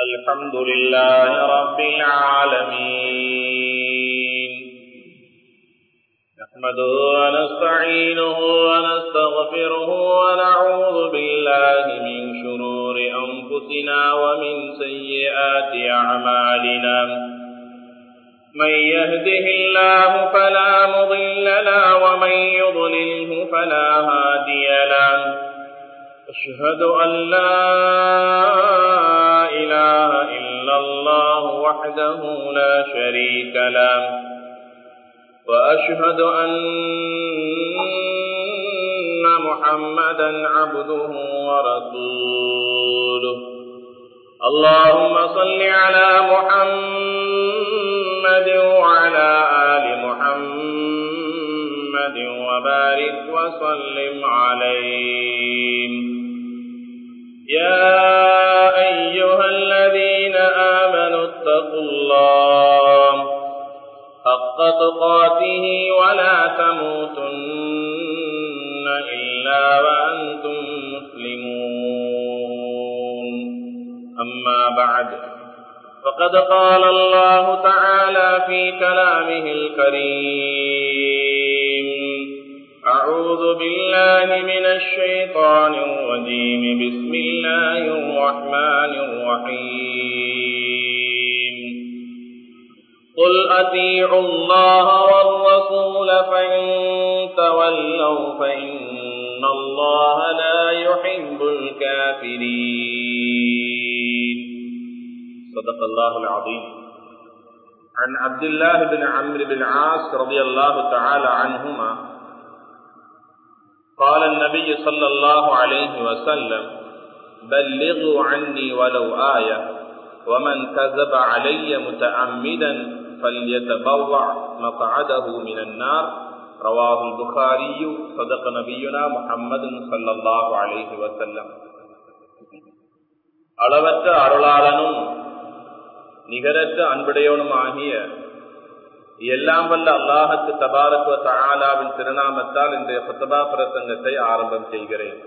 الحمد لله رب العالمين. نحمده ونستعينه ونستغفره ونعوذ بالله من شرور أنفسنا ومن سيئات أعمالنا. من يهده الله فلا مضل له ومن يضلله فلا هادي له. أشهد أن لا إله إلا الله وحده لا شريك له. وأشهد أن محمدا عبده ورسوله. اللهم صل على محمد وعلى آل محمد وبارك وسلم عليه. يا آمنوا اتقوا الله حق تقاته ولا تموتن إلا وأنتم مسلمون. أما بعد فقد قال الله تعالى في كلامه الكريم أعوذ بالله من الشيطان الرجيم. بسم الله الرحمن الرحيم. قل أطيعوا الله والرسول فإن تولوا فإن الله لا يحب الكافرين. صدق الله العظيم. عن عبد الله بن عمرو بن العاص رضي الله تعالى عنهما قال النبي صلى الله عليه وسلم بلغوا عني ولو آية ومن كذب علي متعمدا فليتبوع مقعده من النار رواه البخاري صدق نبينا محمد صلى الله عليه وسلم அளவற்ற அருளாளனும் நிகரற்ற அன்புடையவனும் ஆகிய எல்லாம் வல்ல அல்லாஹத்து தபாரத்துவ தகாலாவின் திருநாமத்தால் இன்றைய பத்தபா பிரசங்கத்தை ஆரம்பம் செய்கிறேன்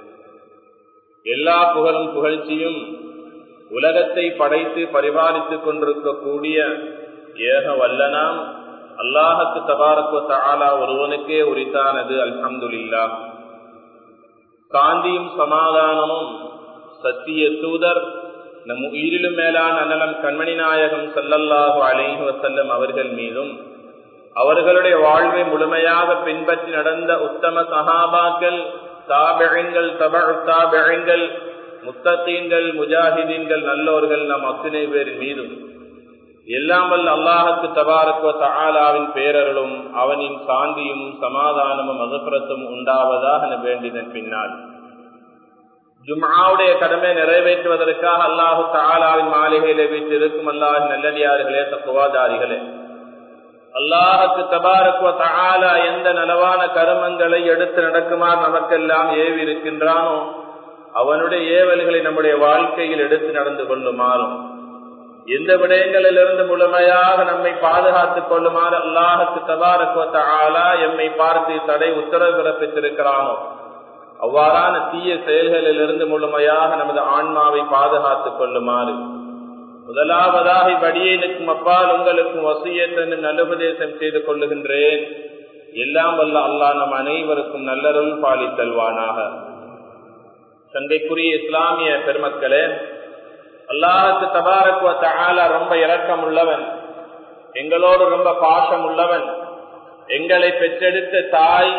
எல்லா புகழும் புகழ்ச்சியும் உலகத்தை படைத்து பரிபாலித்துக் கொண்டிருக்கக்கூடிய ஏக வல்லனாம். அல்லாஹத்து தபாரத்துவ தகாலா ஒருவனுக்கே உரித்தானது அல்ஹம்துல்லா காந்தியும் சமாதானமும் சத்திய தூதர் நம் உயிரிலும் மேலான அன்னலம் கண்மணி நாயகம் சல்லல்லாஹு அலைஹி வசல்லம் அவர்கள் மீதும் அவர்களுடைய வாழ்வை முழுமையாக பின்பற்றி நடந்த உத்தம சகாபாக்கள் தாபெழுங்கள் தப தாபெழுங்கள் முத்தத்தீன்கள் முஜாஹிதீன்கள் நல்லோர்கள் நம் அத்தனை பேரின் மீதும். எல்லாம் வல்ல அல்லாஹுக்கு தபாரக்குவ தஆலாவின் பேரருளும் அவனின் சாந்தியும் சமாதானமும் மகப்புறத்தும் உண்டாவதாக வேண்டினன் பின்னால். ஜும்ஆவுடைய கடமை நிறைவேற்றுவதற்காக அல்லாஹு தாலாவின் மாளிகையில வீட்டிருக்கும் அல்லாஹ் நல்லடியார்களே தத்துவாதாரிகளே அல்லாஹுக்கு தபாரக்குவ தாலா எந்த நலவான கருமங்களை எடுத்து நடக்குமாறு நமக்கெல்லாம் ஏவி இருக்கின்றானோ அவனுடைய ஏவல்களை நம்முடைய வாழ்க்கையில் எடுத்து நடந்து கொள்ளுமாறும் எந்த விடயங்களிலிருந்து முழுமையாக நம்மை பாதுகாத்துக் கொள்ளுமாறு அல்லாஹத்து தபாரக்குவ ஆளா எம்மை பார்த்து தடை உத்தரவு பிறப்பித்திருக்கிறானோ? அவ்வாறான தீய செயல்களிலிருந்து முழுமையாக நமது ஆன்மாவை பாதுகாத்துக் கொள்ளுமாறு. முதலாவதாக படியனுக்கும் அப்பால் உங்களுக்கும் வசியத்தன்னு நல்லுபதேசம் செய்து கொள்ளுகின்றேன். எல்லாம் வல்ல அல்லாஹ் நம் அனைவருக்கும் நல்லருள் பாலித்தல்வானாக. சந்தைக்குரிய இஸ்லாமிய பெருமக்களே அல்லாஹுக்கு தபாரக்குவ தகாலா ரொம்ப இரக்கம் உள்ளவன் எங்களோடு ரொம்ப பாசம் உள்ளவன் எங்களை பெற்றெடுத்த தாய்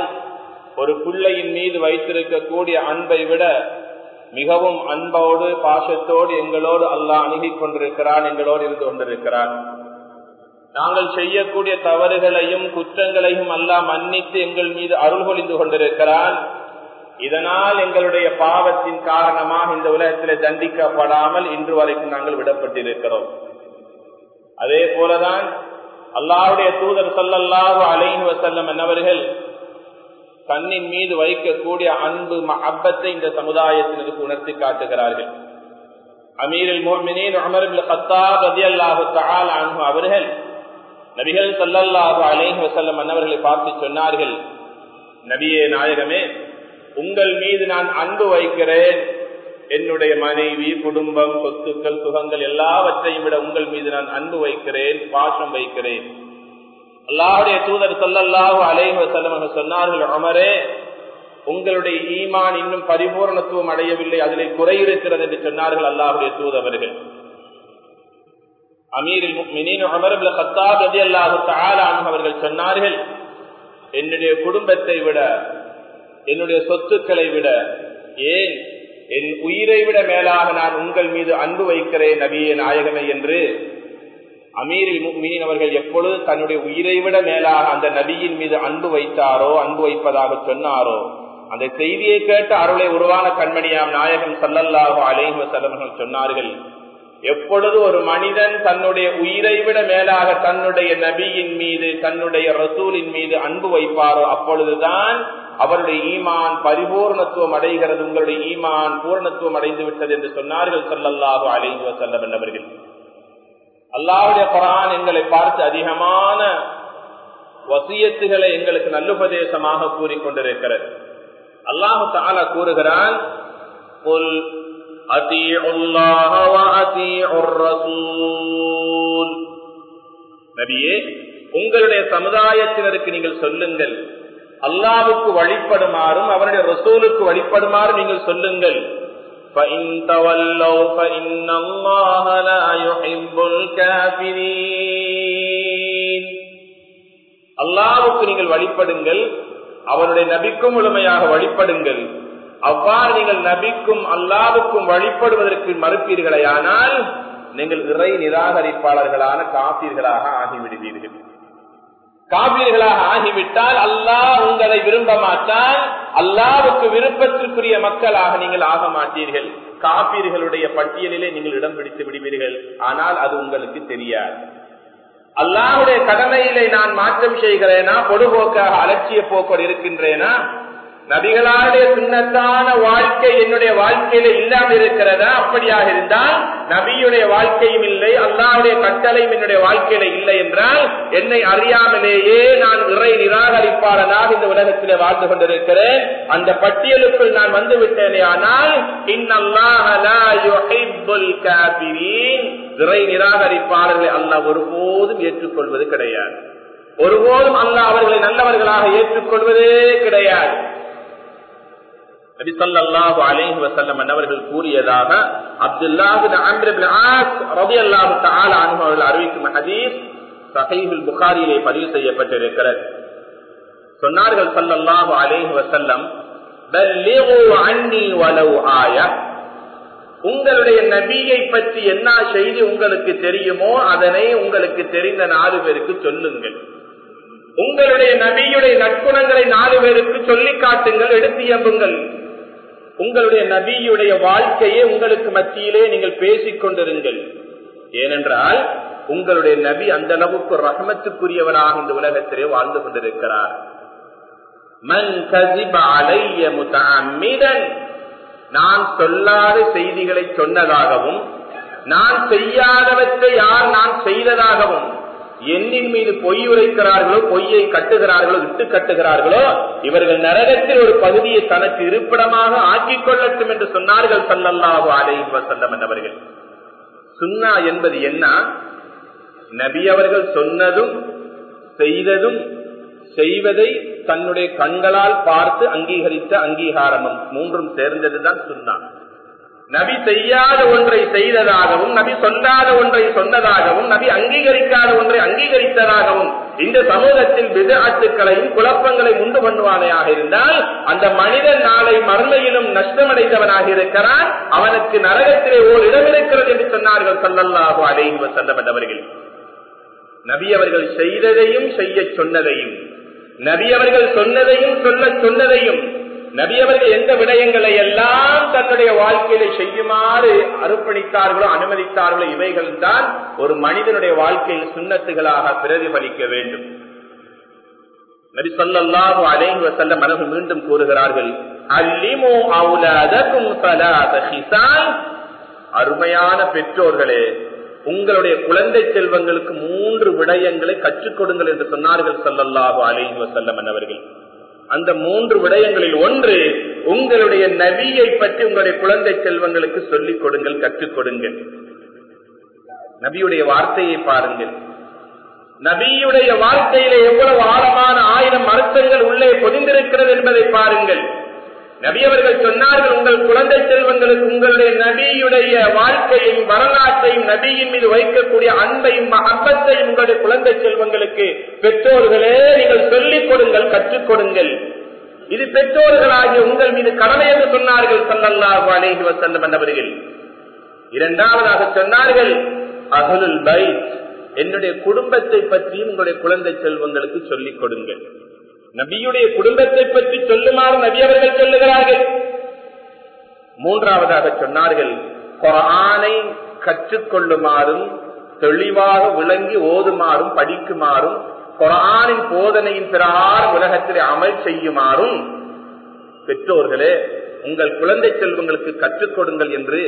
ஒரு பிள்ளையின் மீது வைத்திருக்கக்கூடிய அன்பை விட மிகவும் அன்போடு பாசத்தோடு எங்களோடு அல்லாஹ் அணுகிக் கொண்டிருக்கிறான் எங்களோடு இருந்து கொண்டிருக்கிறான் நாங்கள் செய்யக்கூடிய தவறுகளையும் குற்றங்களையும் அல்லாஹ் மன்னித்து எங்கள் மீது அருள் பொழிந்து கொண்டிருக்கிறான். இதனால் எங்களுடைய பாவத்தின் காரணமாக இந்த உலகத்தில் தண்டிக்கப்படாமல் இன்று வரைக்கும் நாங்கள் விடப்பட்டிருக்கிறோம். அதே போலதான் அல்லாவுடைய தூதர் சொல்லல்லாஹு அலைன் வசல்லம் என்னவர்கள் கண்ணின் மீது வைக்கக்கூடிய அன்பு அப்பத்தை இந்த சமுதாயத்தினருக்கு உணர்த்தி காட்டுகிறார்கள். அமீரில் மோமினின் அமர் கத்தாப் ரதி அல்லாஹு அன்பு அவர்கள் நபிகள் சல்லல்லாஹு அலைஹி வசல்லம் அன்னவர்களை பார்த்து சொன்னார்கள் நபியே நாயகமே உங்கள் மீது நான் அன்பு வைக்கிறேன். என்னுடைய மனைவி குடும்பம் சொத்துக்கள் சுகங்கள் எல்லாவற்றையும் விட உங்கள் மீது நான் அன்பு வைக்கிறேன் பாசம் வைக்கிறேன். அல்லாஹுடைய தூதர் சொல்லல்லாஹு அலைஹ செல்லமக சொன்னார்கள் அமரே உங்களுடைய ஈமான் இன்னும் பரிபூர்ணத்துவம் அடையவில்லை அதிலே குறை இருக்கிறது என்று சொன்னார்கள் அல்லாஹுடைய தூதவர்கள் அமீரில் அமரபில் கத்தாப் அல்லாஹு அவர்கள் சொன்னார்கள் என்னுடைய குடும்பத்தை விட என்னுடைய சொத்துக்களை விட ஏன் என் உயிரை விட மேலாக நான் உங்கள் மீது அன்பு வைக்கிறேன் நபியே நாயகமே என்று அமீரில் மீன் அவர்கள் எப்பொழுது தன்னுடைய உயிரை விட மேலாக அந்த நபியின் மீது அன்பு வைத்தாரோ அன்பு வைப்பதாக சொன்னாரோ அந்த செய்தியை கேட்டு அருளை உருவான கண்மணியாம் நாயகம் சல்லல்லாஹு அலைஹு சலவர்கள் சொன்னார்கள் எப்பொழுது ஒரு மனிதன் தன்னுடைய உயிரை விட மேலாக தன்னுடைய நபியின் மீது தன்னுடைய ரசூலின் மீது அன்பு வைப்பாரோ அப்பொழுதுதான் அவருடைய ஈமான் பரிபூர்ணத்துவம் அடைகிறது உங்களுடைய ஈமான் பூர்ணத்துவம் அடைந்து விட்டது என்று சொன்னார்கள் சொல்லல்லாஹு அலைஹு செல்லம் என்னவர்கள் அல்லாவுடைய குரான் எங்களை பார்த்து அதிகமான வசியத்துகளை எங்களுக்கு நல்லுபதேசமாக கூறிக்கொண்டிருக்கிறது அல்லாஹு தாலா கூறுகிறான் நபியே உங்களுடைய சமுதாயத்தினருக்கு நீங்கள் சொல்லுங்கள் அல்லாவுக்கு வழிபடுமாறும் அவருடைய ரசூலுக்கு வழிபடுமாறும் நீங்கள் சொல்லுங்கள். அல்லாவுக்கு நீங்கள் வழிபடுங்கள் அவருடைய நபிக்கும் முழுமையாக வழிபடுங்கள். அவ்வாறு நீங்கள் நபிக்கும் அல்லாவுக்கும் வழிபடுவதற்கு மறுப்பீர்களே ஆனால் நீங்கள் இறை நிராகரிப்பாளர்களான காப்பீர்களாக ஆகிவிடுவீர்கள். காப்பீர்களாக ஆகிவிட்டால் அல்லாஹ் உங்களை விரும்ப மாட்டால் அல்லாவுக்கு விருப்பத்திற்குரிய மக்களாக நீங்கள் ஆக மாட்டீர்கள். காப்பீர்களுடைய பட்டியலிலே நீங்கள் இடம் பிடித்து விடுவீர்கள். ஆனால் அது உங்களுக்கு தெரியாது. அல்லாவுடைய கடமையிலே நான் மாற்றம் செய்கிறேனா? பொதுபோக்காக அலட்சிய போக்கோடு இருக்கின்றேனா? நபிகளாருடைய சுண்ணத்தான வாழ்க்கை என்னுடைய வாழ்க்கையில இல்லாமல் இருக்கிறதா? அப்படியாக இருந்தால் நபியுடைய வாழ்க்கையும் இல்லை அல்லாவுடைய கட்டளையும் என்னுடைய வாழ்க்கையில இல்லை என்றால் என்னை அறியாமலேயே நான் இறை நிராகரிப்பாளனாக இந்த உலகத்திலே வாழ்ந்து கொண்டிருக்கிறேன். அந்த பட்டியலுக்குள் நான் வந்து விட்டேனே ஆனால் இறை நிராகரிப்பாளர்களை அல்லாஹ் ஒருபோதும் ஏற்றுக்கொள்வது கிடையாது. ஒருபோதும் அல்ல அவர்களை நல்லவர்களாக ஏற்றுக்கொள்வதே கிடையாது. நபி ஸல்லல்லாஹு அலைஹி வஸல்லம் அவர்கள் கூறியதாக அப்துல்லாஹ் அவர்கள் அறிவிக்கும் ஹதீஸ் சஹீஹுல் புகாரியிலே பதிவு செய்யப்பட்டிருக்கிறது. சொன்னார்கள் சல்லல்லாஹு அலைஹி வசல்லம் வலவ் உங்களுடைய நபியை பற்றி என்ன செய்தி உங்களுக்கு தெரியுமோ அதனை உங்களுக்கு தெரிந்த நாலு பேருக்கு சொல்லுங்கள். உங்களுடைய நபியுடைய நற்குணங்களை நாலு பேருக்கு சொல்லி காட்டுங்கள் எடுத்து எம்புங்கள் உங்களுடைய நபியுடைய வாழ்க்கையை உங்களுக்கு மத்தியிலே நீங்கள் பேசிக் கொண்டிருங்கள். ஏனென்றால் உங்களுடைய நபி அந்த அளவுக்கு ரகமத்துக்குரியவராக இந்த உலகத்திலே வாழ்ந்து கொண்டிருக்கிறார். நான் சொல்லாத செய்திகளை சொன்னதாகவும் நான் செய்யாதவற்றை யார் நான் செய்ததாகவும் எண்ணின் மீது பொய் உரைக்கிறார்களோ பொய்யை கட்டுகிறார்களோ விட்டு கட்டுகிறார்களோ இவர்கள் நரகத்தில் ஒரு பகுதியை தனக்கு இருப்பிடமாக ஆக்கிக் கொள்ளட்டும் என்று சொன்னார்கள் சல்லல்லாஹு அலை வசல்லம் என்றவர்கள் சுன்னா என்பது என்ன? நபி அவர்கள் சொன்னதும் செய்ததும் செய்வதை தன்னுடைய கண்களால் பார்த்து அங்கீகரித்த அங்கீகாரமும் மூன்றும் சேர்ந்ததுதான் சுன்னா. நபி செய்யாத ஒன்றை செய்ததாகவும் நபி சொல்லாத ஒன்றை சொன்னதாகவும் நபி அங்கீகரிக்காத ஒன்றை அங்கீகரித்ததாகவும் இந்த சமூகத்தில் விதத்துக்களையும் குழப்பங்களை உண்டு பண்ணுவானையாக இருந்தால் அந்த மனிதன் நாளை மறுமையிலும் நஷ்டமடைந்தவனாக இருக்கிறான். அவனுக்கு நரகத்திலே ஓர் இடம் இருக்கிறது என்று சொன்னார்கள் சல்லல்லாஹு அலைஹி வஸல்லம் நபி அவர்கள் செய்ததையும் செய்ய சொன்னதையும் நபி அவர்கள் சொன்னதையும் சொல்ல சொன்னதையும் நபி அவர்கள் எந்த விடயங்களை எல்லாம் தன்னுடைய வாழ்க்கையில செய்யுமாறு அர்ப்பணித்தார்களோ அனுமதித்தார்களோ இவைகள் தான் ஒரு மனிதனுடைய வாழ்க்கையில் சுண்ணத்துகளாக பிரதிபலிக்க வேண்டும். நபி சொல்லல்லாஹு அலைஹி செல்ல மனசு மீண்டும் கூறுகிறார்கள் அல்லிமு அவுலாதகும் அருமையான பெற்றோர்களே உங்களுடைய குழந்தை செல்வங்களுக்கு மூன்று விடயங்களை கற்றுக் கொடுங்கள் என்று சொன்னார்கள் சல்லல்லாஹு அலைஹி வஸல்லம் அவர்கள். அந்த மூன்று விடயங்களில் ஒன்று உங்களுடைய நபியை பற்றி உங்களுடைய குழந்தை செல்வங்களுக்கு சொல்லிக் கொடுங்கள் கற்றுக் கொடுங்கள். நபியுடைய வார்த்தையை பாருங்கள். நபியுடைய வாழ்க்கையில எவ்வளவு ஆழமான ஆயிரம் அர்த்தங்கள் உள்ளே பொதிந்திருக்கிறது என்பதை பாருங்கள். நபி அவர்கள் சொன்னார்கள் உங்கள் குழந்தை செல்வங்களுக்கு உங்களுடைய நபியுடைய வாழ்க்கையையும் வரலாற்றையும் நபியின் மீது வைக்கக்கூடிய அன்பையும் அப்பத்தையும் உங்களுடைய குழந்தை செல்வங்களுக்கு பெற்றோர்களே நீங்கள் சொல்லிக் கொடுங்கள் கற்றுக் கொடுங்கள். இது பெற்றோர்களாகிய உங்கள் மீது கடமை என்று சொன்னார்கள் சல்லல்லாஹு அலைஹி வஸல்லம் என்பவர்கள். இரண்டாவதாக சொன்னார்கள் அகலுல் பைத் என்னுடைய குடும்பத்தை பற்றியும் உங்களுடைய குழந்தை செல்வங்களுக்கு சொல்லிக் கொடுங்கள். நபியுடைய குடும்பத்தை பற்றி சொல்லுமாறு நபி அவர்கள் சொல்லுகிறார்கள். மூன்றாவதாக சொன்னார்கள் குரானை கற்றுக்கொள்ளுமாறும் தெளிவாக விளங்கி ஓதுமாறும் படிக்குமாறும் குரானின் போதனையின் பிறார் உலகத்திலே அமல் செய்யுமாறும். பெற்றோர்களே உங்கள் குழந்தை செல்வங்களுக்கு கற்றுக் கொடுங்கள் என்று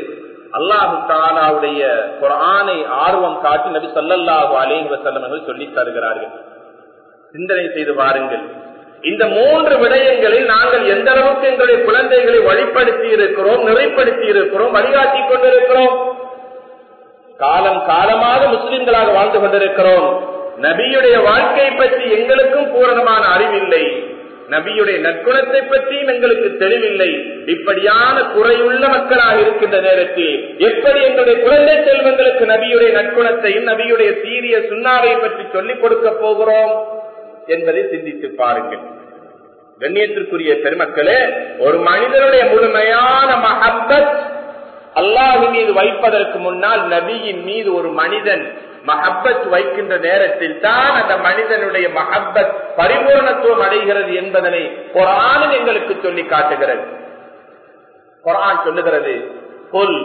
அல்லாஹு தாலாவுடைய குரானை ஆர்வம் காட்டி நபி சொல்லல்லாஹு அலேஹி வசல்லம் சொல்லி தருகிறார்கள். சிந்தனை செய்து வாருங்கள். இந்த மூன்று விடயங்களில் நாங்கள் எந்த அளவுக்கு எங்களுடைய குழந்தைகளை வழிப்படுத்தி இருக்கிறோம் நிறைப்படுத்தி இருக்கிறோம் வழிகாட்டி கொண்டிருக்கிறோம்? காலம் காலமாக முஸ்லிம்களாக வாழ்ந்து கொண்டிருக்கிறோம். நபியுடைய வாழ்க்கையை பற்றி எங்களுக்கும் பூரணமான அறிவில்லை. நபியுடைய நற்குணத்தை பற்றியும் எங்களுக்கு தெளிவில்லை. இப்படியான குறையுள்ள மக்களாக இருக்கின்ற நேரத்தில் எப்படி எங்களுடைய குழந்தை செல்வங்களுக்கு நபியுடைய நற்குணத்தையும் நபியுடைய சீரிய சுண்ணாவை பற்றி சொல்லிக் கொடுக்க போகிறோம்? என்பதை சிந்தித்து பாருங்கள். கண்ணியத்திற்குரிய பெருமக்களே ஒரு மனிதனுடைய முழுமையான மஹப்பத் அல்லாஹு மீது வைப்பதற்கு முன்னால் நபியின் மீது ஒரு மனிதன் மஹப்பத் வைக்கின்ற நேரத்தில் தான் அந்த மனிதனுடைய மஹப்பத் பரிபூர்ணத்துவம் அடைகிறது என்பதனை குரானில் எங்களுக்கு சொல்லி காட்டுகிறது. குரான் சொல்லுகிறது கொல்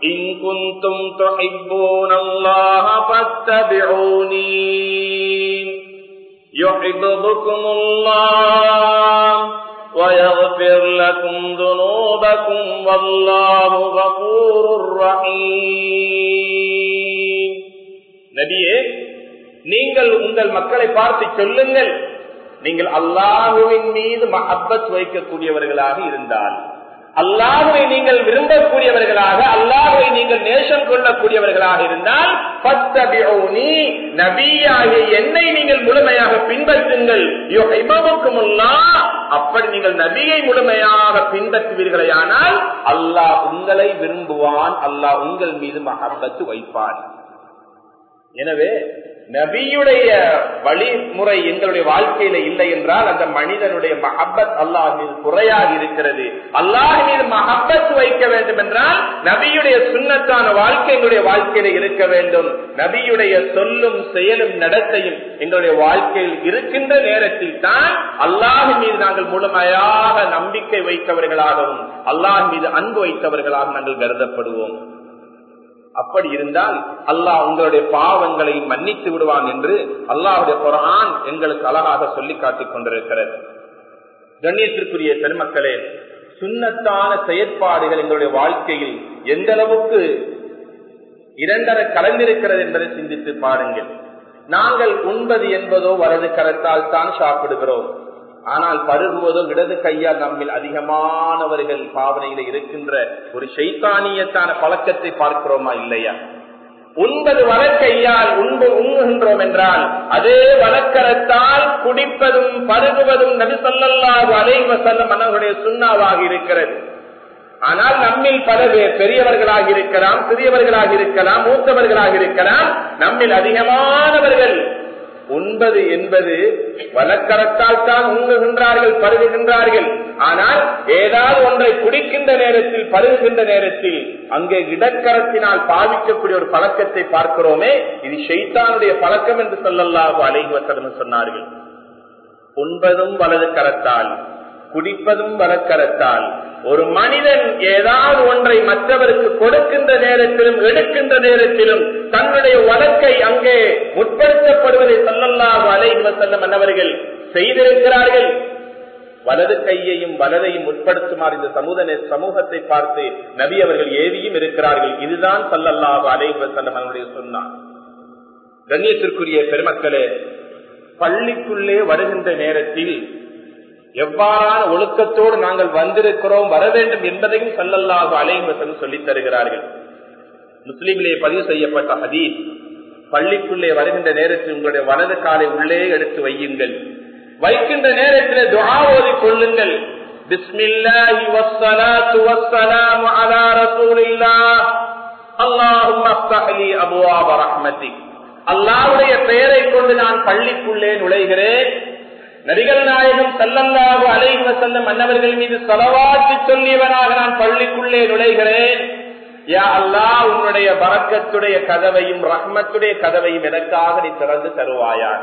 இங்குந்தும் தொகைப்போனல்லாக பத்தபிரோனீ الله فاتبعوني يحببكم الله ويغفر لكم ذنوبكم والله غفور رحيم நபியே நீங்கள் உங்கள் மக்களை பார்த்து சொல்லுங்கள் நீங்கள் அல்லாஹுவின் மீது மஹப்பத் வைக்கக்கூடியவர்களாக இருந்தால் அல்லாஹுவை நீங்கள் விரும்பக்கூடியவர்களாக அல்லாஹுவை நீங்கள் நேசம் கொள்ளக்கூடியவர்களாக இருந்தால் நபியாகிய என்னை நீங்கள் முழுமையாக பின்பற்றுங்கள். அப்படி நீங்கள் நபியை முழுமையாக பின்பற்றுவீர்களே ஆனால் அல்லாஹ் உங்களை விரும்புவான் அல்லாஹ் உங்கள் மீது மகப்பத்து வைப்பான். எனவே நபியுடைய வழிமுறை எங்களுடைய வாழ்க்கையில இல்லை என்றால் அந்த மனிதனுடைய மஹப்பத் அல்லாஹ் மீது குறையாக இருக்கிறது. அல்லாஹ் மீது மஹப்பத் வைக்க வேண்டும் என்றால் நபியுடைய சுண்ணத்தான வாழ்க்கை எங்களுடைய வாழ்க்கையில இருக்க வேண்டும். நபியுடைய சொல்லும் செயலும் நடத்தையும் எங்களுடைய வாழ்க்கையில் இருக்கின்ற நேரத்தில் தான் அல்லாஹ் மீது நாங்கள் முழுமையாக நம்பிக்கை வைத்தவர்களாகவும் அல்லாஹ் மீது அன்பு வைத்தவர்களாக நாங்கள் கருதப்படுவோம். அப்படி இருந்தால் அல்லாஹ் உங்களுடைய பாவங்களை மன்னித்து விடுவான் என்று அல்லாஹுடைய குரான் எங்களுக்கு அழகாக சொல்லி காட்டிக் கொண்டிருக்கிறது. கண்ணியத்திற்குரிய பெருமக்களே சுண்ணத்தான செயற்பாடுகள் எங்களுடைய வாழ்க்கையில் எந்த அளவுக்கு இரண்டரை கலந்திருக்கிறது என்பதை சிந்தித்து பாருங்கள். நாங்கள் உண்பது என்பதோ வலது கரத்தால் தான் சாப்பிடுகிறோம். ஆனால் பருகுவதும் இடது கையால் நம்மில் அதிகமானவர்கள் பாவனையில இருக்கின்ற ஒரு சைத்தானியத்தான பழக்கத்தை பார்க்கிறோமா இல்லையா? உண்பது வழக்கையால் உண்பு உண்ணுகின்றோம் என்றால் அதே வழக்கரத்தால் குடிப்பதும் பருகுவதும் நபி சொல்லல்லாது அலைவ செல்ல மன்னர்களுடைய சுண்ணாவாக இருக்கிறது. ஆனால் நம்மில் பல பேர் பெரியவர்களாக இருக்கலாம் சிறியவர்களாக இருக்கலாம் மூத்தவர்களாக இருக்கலாம் நம்மில் அதிகமானவர்கள் ஒன்பது என்பது வழக்கரத்தால் தான் உண்ணுகின்றார்கள் பருகுகின்றார்கள். ஆனால் ஏதாவது ஒன்றை குடிக்கின்ற நேரத்தில் பருகுகின்ற நேரத்தில் அங்கே இடக்கரத்தினால் பாவிக்கக்கூடிய ஒரு பழக்கத்தை பார்க்கிறோமே இது ஷெய்தானுடைய பழக்கம் என்று சொல்லல்லாஹு அலைவசரம் சொன்னார்கள். ஒன்பதும் வலது கரத்தால் குடிப்பதும் வழக்கரத்தால் ஒரு மனிதன் ஏதாவது ஒன்றை மற்றவருக்கு கொடுக்கின்ற நேரத்திலும் எடுக்கின்ற நேரத்திலும் தன்னுடைய வழக்கை அங்கே முற்படுத்தப்படுவதை சொல்லல்லாஹு அலைவ செல்லம் என்னவர்கள் செய்திருக்கிறார்கள். வலது கையையும் வலதையும் உட்படுத்துமாறு இந்த சமூக சமூகத்தை பார்த்து நபி அவர்கள் ஏவியும் இருக்கிறார்கள். இதுதான் சல்லல்லாஹு அலைவ செல்லம் அவனுடைய சொன்னார் கண்ணியத்திற்குரிய பெருமக்களே பள்ளிக்குள்ளே வருகின்ற நேரத்தில் எவ்வாறான ஒழுக்கத்தோடு நாங்கள் வந்திருக்கிறோம் வர வேண்டும் என்பதையும் சல்லல்லாஹு அலைவசம் சொல்லித் தருகிறார்கள். முஸ்லீமிலே பதிவு செய்யப்பட்ட ஹதீஸ் பள்ளிக்குள்ளே வருகின்ற நேரத்தில் உங்களுடைய வலது காலை உள்ளே எடுத்து வையுங்கள். வைக்கின்ற நேரத்தில் துஆ ஓதி கொள்ளுங்கள். பிஸ்மில்லாஹி வஸ்ஸலாத்து வஸ்ஸலாமு அலா ரசூலில்லாஹ். அல்லாஹும்ம அஃப்தஹ் அபுவாப ரஹ்மத்திக். அல்லாஹ்வுடைய பெயரை கொண்டு நான் பள்ளிக்குள்ளே நுழைகிறேன். நபிகள் நாயகம் சல்லல்லாஹு அலைஹி வஸல்லம் மன்னவர்கள் மீது ஸலவாத்து சொல்லியவனாக நான் பள்ளிக்குள்ளே நுழைகிறேன். யா அல்லாஹ் உன்னுடைய வரக்கத்துடைய கதவையும் ரஹ்மத்துடைய கதவையும் எனக்காக நீ திறந்து தருவாயாக.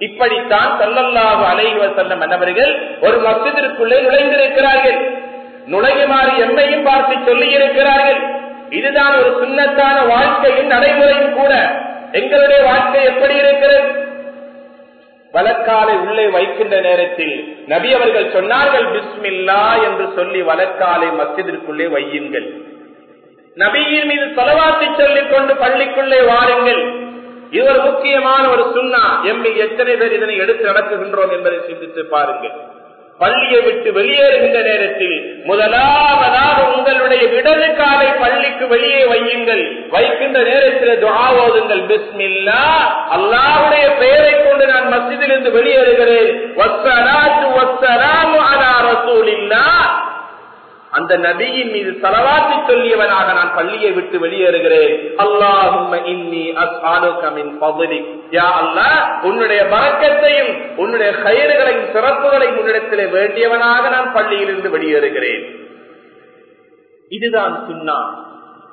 இப்படித்தான் சல்லல்லாஹு அலைஹி வஸல்லம் மன்னவர்கள் ஒரு மசிதிற்குள்ளே நுழைந்திருக்கிறார்கள். நுழையுமாறு எம்மையும் பார்த்து சொல்லி இருக்கிறார்கள் இதுதான் ஒரு சுண்ணத்தான வாழ்க்கையின் நடைமுறையும் கூட. எங்களுடைய வாழ்க்கை எப்படி இருக்கிறது? வளர்க்காலை உள்ளே வைக்கின்ற நேரத்தில் நபி அவர்கள் சொன்னார்கள் பிஸ்மில்லா என்று சொல்லி வளர்க்காலை மஸ்ஜிதிற்குள்ளே வையுங்கள். நபியின் மீது செலவாத்தி சொல்லிக் கொண்டு பள்ளிக்குள்ளே வாருங்கள். இது ஒரு முக்கியமான ஒரு சுண்ணா. எம்மை எத்தனை பேர் இதனை எடுத்து நடக்குகின்றோம் என்பதை சிந்தித்து பாருங்கள். பள்ளியை விட்டு வெளியேறுகின்ற நேரத்தில் முதலாவதாக உங்களுடைய இடது காலை பள்ளிக்கு வெளியே வையுங்கள். வைக்கின்ற நேரத்தில் துஆவோதுங்கள் பிஸ்மில்லா அல்லாவுடைய பெயரை கொண்டு நான் மசிதிலிருந்து வெளியேறுகிறேன் வஸ்ஸலாத்து வஸ்ஸலாமு அலா ரசூலில்லாஹ் அந்த நபியின் மீது தலவாத்தி சொல்லியவனாக நான் பள்ளியை விட்டு வெளியேறுகிறேன். யா உன்னுடைய பரக்கத்தையும் உன்னுடைய கயிறுகளையும் சிறப்புகளையும் உன்னிடத்திலே வேண்டியவனாக நான் பள்ளியிலிருந்து வெளியேறுகிறேன். இதுதான் சுன்னா.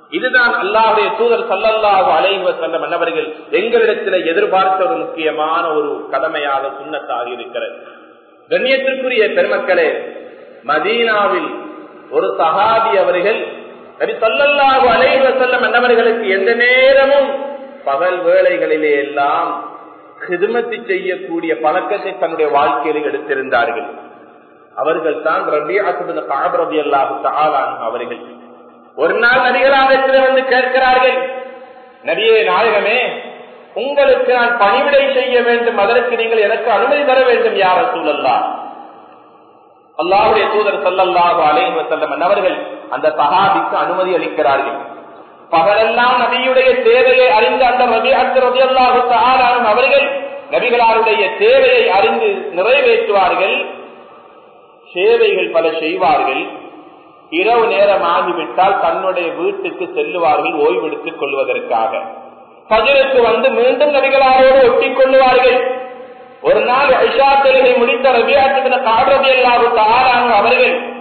இதுதான் அல்லாவுடைய தூதர் சல்லல்லாஹு அலைஹி வஸல்லம் மன்னவர்கள் எங்களிடத்தில் எதிர்பார்த்த ஒரு முக்கியமான ஒரு கடமையாக சுண்ணத்தாக இருக்கிறது. கண்ணியத்திற்குரிய பெருமக்களே மதீனாவில் ஒரு சஹாபி அவர்கள் நபி சொல்லல்லாஹு அலைஹி வஸல்லம் அன்னவர்களுக்கு எந்த நேரமும் பகல் வேளைகளிலே எல்லாம் ஹிதுமத்தி செய்யக்கூடிய பழக்கத்தை தன்னுடைய வாழ்க்கையில் எடுத்திருந்தார்கள். அவர்கள் தான் ரபி அசுபின் காபரபி அல்லாஹு அல்லாஹு அவர்கள். ஒரு நாள் நபிகளாகத்தில் வந்து கேட்கிறார்கள் நபியே நாயகமே உங்களுக்கு நான் பணிவிடை செய்ய வேண்டும் அதற்கு நீங்கள் எனக்கு அனுமதி தர வேண்டும் யார் சூழல்லா அல்லாவுடைய தூதர் சல்லல்லாஹு அலைஹி வஸல்லம் அவர்கள் அந்த சஹாபிக்கு அனுமதி அளிக்கிறார்கள். பகலெல்லாம் நபியுடைய தேவையை அறிந்த அந்த ரபி ரபி அல்லாஹு அவர்கள் நபிகளாருடைய தேவையை அறிந்து நிறைவேற்றுவார்கள். சேவைகள் பல செய்வார்கள். இரவு நேரம் ஆகிவிட்டால் தன்னுடைய வீட்டுக்கு செல்லுவார்கள் ஓய்வெடுத்துக் கொள்வதற்காக. பஜருக்கு வந்து மீண்டும் நபிகளாரோடு ஒட்டிக் கொள்ளுவார்கள். ஒரு நாள் ஐஷா தொழுகை முடித்த ரபியாற்றுகிற காடுறது எல்லாரும் தாராங்க அவர்கள்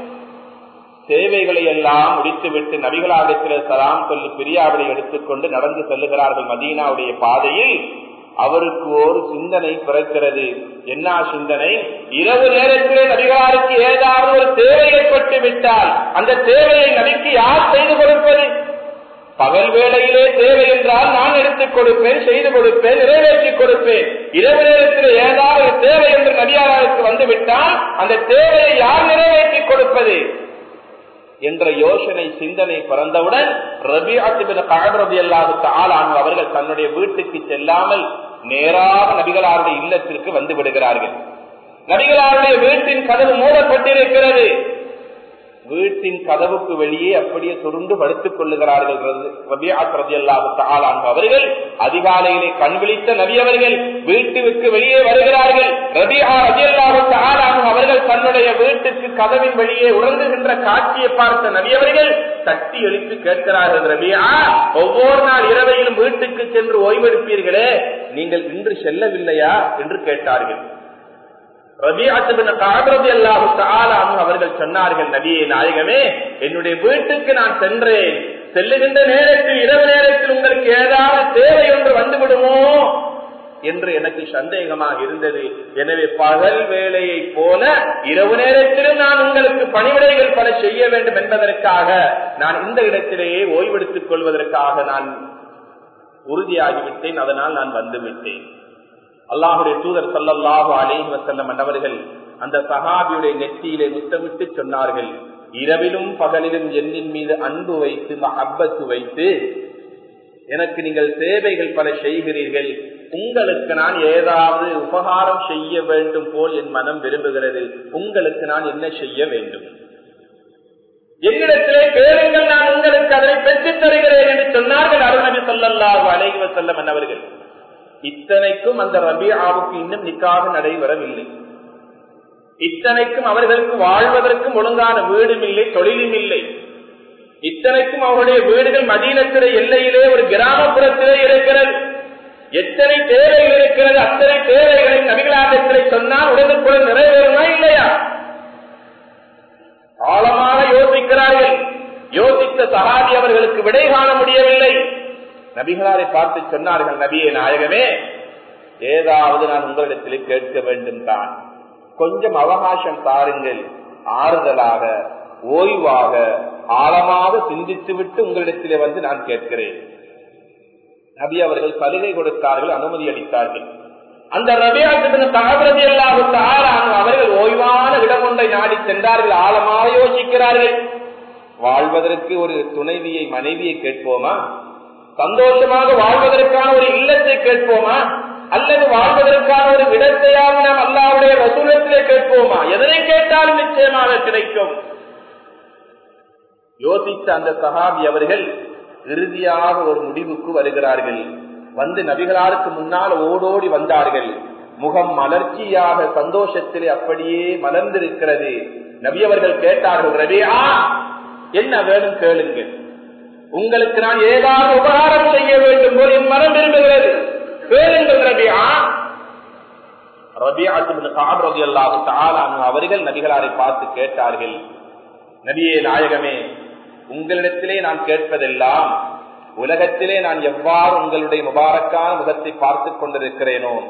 சேவைகளை எல்லாம் முடித்துவிட்டு நபிகளாவிடத்தில் சலாம் சொல்லி பிரியாவிடை எடுத்துக்கொண்டு நடந்து செல்லுகிறார்கள் மதீனாவுடைய பாதையில். அவருக்கு ஒரு சிந்தனை பிறக்கிறது. என்ன சிந்தனை? இரவு நேரத்திலே நபிகளாருக்கு ஏதாவது ஒரு தேவை ஏற்பட்டு விட்டால் அந்த தேவையை நபிக்கு யார் செய்து கொடுப்பது? பகல் வேளையிலே தேவை என்றால் நான் எடுத்துக் கொடுப்பேன் செய்து கொடுப்பேன் நிறைவேற்றி கொடுப்பேன். இரவு நேரத்தில் ஏதாவது தேவை என்று நபியாருக்கு வந்துவிட்டால் அந்த தேவையை யார் நிறைவேற்றி கொடுப்பது? என்ற யோசனை சிந்தனை பிறந்தவுடன் ரபி ரபி அல்லாஹு ஆளானு அவர்கள் தன்னுடைய வீட்டுக்கு செல்லாமல் நேராக நபிகளாருடைய இல்லத்திற்கு வந்து விடுகிறார்கள். நபிகளாருடைய வீட்டின் கதவு மூடப்பட்டிருக்கிறது. வீட்டின் கதவுக்கு வெளியே அப்படியே சுருண்டு படுத்துக் கொள்ளுகிறார்கள் அவர்கள். அதிகாலையிலே கண் விழித்த நபி அவர்கள் வீட்டுக்கு வெளியே வருகிறார்கள். ரபியா ரபியல்லாஹு அவர்கள் தன்னுடைய வீட்டுக்கு கதவின் வெளியே உறங்குகின்ற காட்சியை பார்த்த நபி அவர்கள் தட்டி எழுத்து கேட்கிறார்கள் ரபியா ஒவ்வொரு நாள் இரவையிலும் வீட்டுக்கு சென்று ஓய்வெடுப்பீர்களே. நீங்கள் இன்று செல்லவில்லையா? என்று கேட்டார்கள். அவர்கள் சொன்னார்கள் நபியை நாயகமே என்னுடைய வீட்டுக்கு நான் சென்றேன். செல்லுகின்ற நேரத்தில் இரவு நேரத்தில் உங்களுக்கு ஏதாவது தேவை ஒன்று வந்துவிடுமோ? என்று எனக்கு சந்தேகமாக இருந்தது. எனவே பகல் வேலையை போல இரவு நேரத்திலும் நான் உங்களுக்கு பணிவிடைகள் பல செய்ய வேண்டும் என்பதற்காக நான் இந்த இடத்திலேயே ஓய்வெடுத்துக் கொள்வதற்காக நான் உறுதியாகிவிட்டேன். அதனால் நான் வந்துவிட்டேன். அல்லாஹுடைய தூதர் சல்லல்லாஹு அலேஹி வசல்லம் மன்னவர்கள் அந்த சஹாபியுடைய நெற்றியிலே முத்தமிட்டு சொன்னார்கள் இரவிலும் பகலிலும் எண்ணின் மீது அன்பு வைத்து மஹப்பத்து வைத்து எனக்கு நீங்கள் சேவைகள் பல செய்கிறீர்கள் உங்களுக்கு நான் ஏதாவது உபகாரம் செய்ய வேண்டும் போல் என் மனம் விரும்புகிறது உங்களுக்கு நான் என்ன செய்ய வேண்டும்? என்னிடத்திலே பேருங்கள் நான் உங்களுக்கு அதனை பெற்றுத் தருகிறேன் என்று சொன்னார்கள் அருணபி சொல்லல்லாஹு அலைவ செல்லம் என்னவர்கள் இத்தனைக்கும் அந்த ரபியாவுக்கு இன்னும் நிக்காக நடைபெறவில்லை. இத்தனைக்கும் அவர்களுக்கு வாழ்வதற்கும் ஒழுங்கான வீடும் இல்லை தொழிலும் இல்லை. இத்தனைக்கும் அவருடைய வீடுகள் மதீனத்திலே எல்லையிலே ஒரு கிராமப்புறத்திலே இருக்கிறது. எத்தனை தேவைகள் இருக்கிறது அத்தனை தேவைகளை நபிகளாகத்திலே சொன்னால் உடனுக்குடன் நிறைவேறுமா இல்லையா? ஆழமாக யோசிக்கிறார்கள். யோசித்த சகாதி அவர்களுக்கு விடை காண முடியவில்லை. நபிகளாரை பார்த்து சொன்னார்கள் நபியே நாயகமே ஏதாவது நான் உங்களிடத்திலே கேட்க வேண்டும் தான். கொஞ்சம் அவகாசம் தாருங்கள். ஆறுதலாக ஓய்வாக ஆழமாக சிந்தித்து விட்டு உங்களிடத்திலே வந்து நான் கேட்கிறேன். நபி அவர்கள் சலுகை கொடுத்தார்கள் அனுமதி அளித்தார்கள். அந்த ரபியாத்தின் தகவலதி அவர்கள் ஓய்வான இடம் ஒன்றை நாடி சென்றார்கள் ஆழமாக யோசிக்கிறார்கள். வாழ்வதற்கு ஒரு துணைவியை மனைவியை கேட்போமா? சந்தோஷமாக வாழ்வதற்கான ஒரு இல்லத்தை கேட்போமா? அல்லது வாழ்வதற்கான ஒரு இடத்தையாவது நாம் அல்லாவுடைய ரசூலத்திலே கேட்போமா? எதனை கேட்டாலும் நிச்சயமாக கிடைக்கும். யோசித்த அந்த சகாபி அவர்கள் இறுதியாக ஒரு முடிவுக்கு வருகிறார்கள். வந்து நபிகளாருக்கு முன்னால் ஓடோடி வந்தார்கள். முகம் மலர்ச்சியாக சந்தோஷத்திலே அப்படியே மலர்ந்திருக்கிறது. நபி அவர்கள் கேட்டார்கள் ரபியா என்ன வேணும் கேளுங்கள். உங்களுக்கு நான் ஏதாவது உபகாரம் செய்ய வேண்டும் போது என் மனம் விரும்புகிறது. கேளுங்கள் ரபியா? அவர்கள் நபிகளாரை பார்த்து கேட்டார்கள். நபியே நாயகமே உங்களிடத்திலே நான் கேட்பதெல்லாம் உலகத்திலே நான் எவ்வாறு உங்களுடைய முபாரக்கான முகத்தை பார்த்துக் கொண்டிருக்கிறேனோ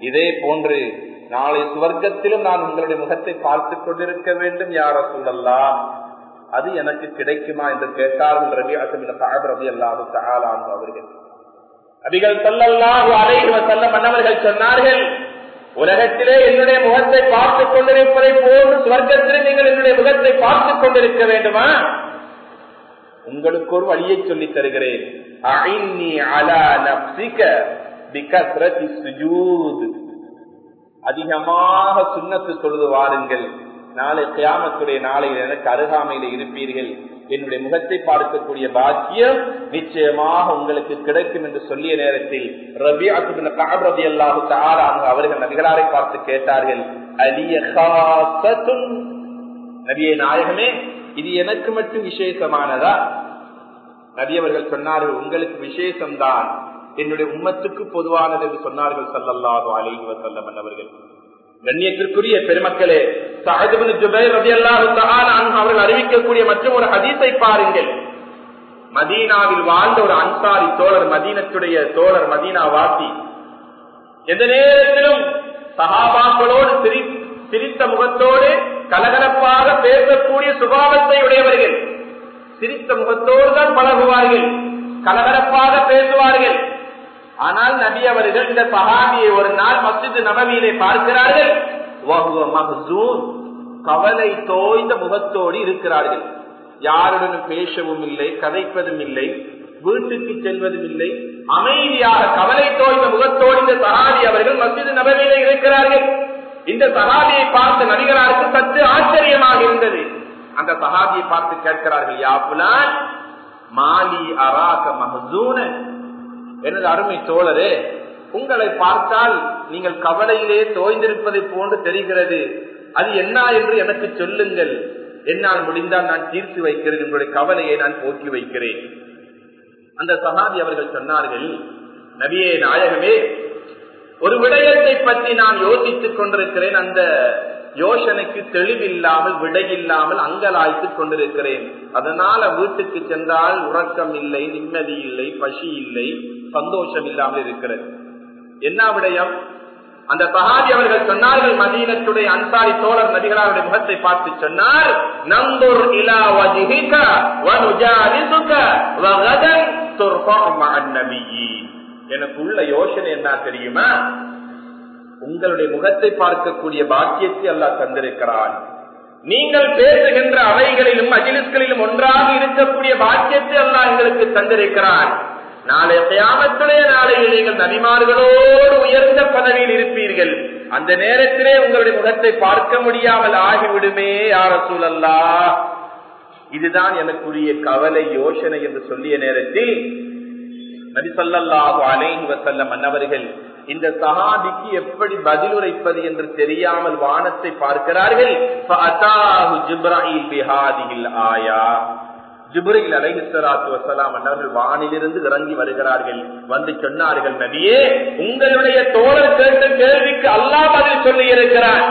இதே போன்று நாளை சுவர்க்கத்திலும் நான் உங்களுடைய முகத்தை பார்த்துக் கொண்டிருக்க வேண்டும் யார சூழல்லாம் அது எனக்கு கிடைக்குமா என்று கேட்டார்கள் ரவி அசமின் ரவி அல்லாஹு சஹாலான் அவர்கள். அபிகள் சொல்லல்லாஹு அலைஹி வசல்லம் மன்னவர்கள் சொன்னார்கள் உலகத்திலே என்னுடைய முகத்தை பார்த்துக் கொண்டிருப்பதை போன்று சுவர்க்கத்திலே நீங்கள் என்னுடைய முகத்தை பார்த்துக் கொண்டிருக்க வேண்டுமா? உங்களுக்கு ஒரு வழியை சொல்லி தருகிறேன். அதிகமாக சுண்ணத்து சொல்லுது வாருங்கள் நாளை கியாமத்துடைய நாளையில் எனக்கு அருகாமையில இருப்பீர்கள். என்னுடைய முகத்தை பார்க்கக்கூடிய பாக்கியம் நிச்சயமாக உங்களுக்கு கிடைக்கும் என்று சொல்லிய நேரத்தில் ரபி ரபி அல்லாஹு அவர்கள் நபிகளாரை பார்த்து கேட்டார்கள் அலிய நபியை நாயகமே இது எனக்கு மட்டும் விசேஷமானதா? நபியவர்கள் சொன்னார்கள் உங்களுக்கு விசேஷம்தான். என்னுடைய உம்மத்துக்கு பொதுவானது என்று சொன்னார்கள் சல்லல்லாஹு அலைஹி வசல்லம் அவர்கள். கண்ணியத்திற்குரிய பெருமக்களே அவர்கள் அறிவிக்கக்கூடிய மற்றும் ஒரு ஹதீஸை பாருங்கள். மதீனாவில் வாழ்ந்த ஒரு அன்சாரி தோழர் மதீனத்துடைய தோழர் மதீனா வாசி எந்த நேரத்திலும் சகாபாக்களோடு சிரி சிரித்த முகத்தோடு கலகலப்பாக பேசக்கூடிய சுபாவத்தை உடையவர்கள். சிரித்த முகத்தோடு தான் பழகுவார்கள். கலகலப்பாக பேசுவார்கள். ஆனால் நபி அவர்கள் இந்த பகாமியை ஒரு நாள் மஸ்ஜித் நபவியிலே பார்க்கிறார்கள். கவலை தோய்ந்த முகத்தோடு இருக்கிறார்கள். யாருடனும் பேசவும் இல்லை கதைப்பதும் இல்லை வீட்டுக்கு செல்வதும் இல்லை. அமைதியாக கவலை தோய்ந்த முகத்தோடு இந்த சஹாபி அவர்கள் மஸ்ஜித் நபவியிலே இருக்கிறார்கள். இந்த சஹாபியை பார்த்த நடிகராருக்கு சற்று ஆச்சரியமாக இருந்தது. அந்த சஹாபியை பார்த்து கேட்கிறார்கள் யாப்புலான் மாலி அராக மகசூன எனது அருமை தோழரே உங்களை பார்த்தால் நீங்கள் கவலையிலே தோய்ந்திருப்பதை போன்று தெரிகிறது. அது என்ன என்று எனக்கு சொல்லுங்கள். என்னால் முடிந்தால் நான் தீர்த்து வைக்கிறேன் உங்களுடைய கவலையை நான் போக்கி வைக்கிறேன். அந்த சகாதி அவர்கள் சொன்னார்கள் நபியே நாயகமே ஒரு விடயத்தை பற்றி நான் யோசித்துக் கொண்டிருக்கிறேன். அந்த யோசனைக்கு தெளிவில்லாமல் விடையில்லாமல் அங்கலாய்த்துக் கொண்டிருக்கிறேன். அதனால வீட்டுக்கு சென்றால் உறக்கம் இல்லை நிம்மதி இல்லை பசி இல்லை. சந்தோஷம் இல்லாமல் இருக்கிறது. என்ன விடயம்? அந்த சகாதி அவர்கள் சொன்னார்கள் மதீனத்துடைய அன்சாரி தோழர் நபிகளாருடைய முகத்தை பார்த்து சொன்னார் நம்பூர் இலா வஜிஹிக வனுஜாலிசுக வகதன் எனக்கு உள்ள யோசனை என்ன தெரியுமா? உங்களுடைய முகத்தை பார்க்கக்கூடிய பாக்கியத்தை அல்லாஹ் தந்திருக்கிறான். நீங்கள் பேசுகின்ற அவைகளிலும் அஜிலிஸ்களிலும் ஒன்றாக இருக்கக்கூடிய பாக்கியத்தை எல்லாம் எங்களுக்கு தந்திருக்கிறான். நாளை கியாமத்துடைய நாளையில் நீங்கள் நபிமார்களோடு உயர்ந்த பதவியில் இருப்பீர்கள். அந்த நேரத்திலே உங்களுடைய முகத்தை பார்க்க முடியாமல் ஆகிவிடுமே யார சூழல்லா இதுதான் எனக்குரிய கவலை யோசனை என்று சொல்லிய நேரத்தில் நபிசல்லாஹு அலைஹி வசல்லம் மன்னவர்கள் இந்த சஹாபிக்கு எப்படி பதில் உரைப்பது என்று தெரியாமல் வானத்தை பார்க்கிறார்கள். ஆயா. ஜிப்ரில் அலைஹிஸ்ஸலாத்து வசலாம் அன்னவர்கள் வானிலிருந்து இறங்கி வருகிறார்கள் வந்து சொன்னார்கள் நபியே உங்களுடைய தோழர் கேட்ட கேள்விக்கு அல்லாஹ் பதில் சொல்லி இருக்கிறார்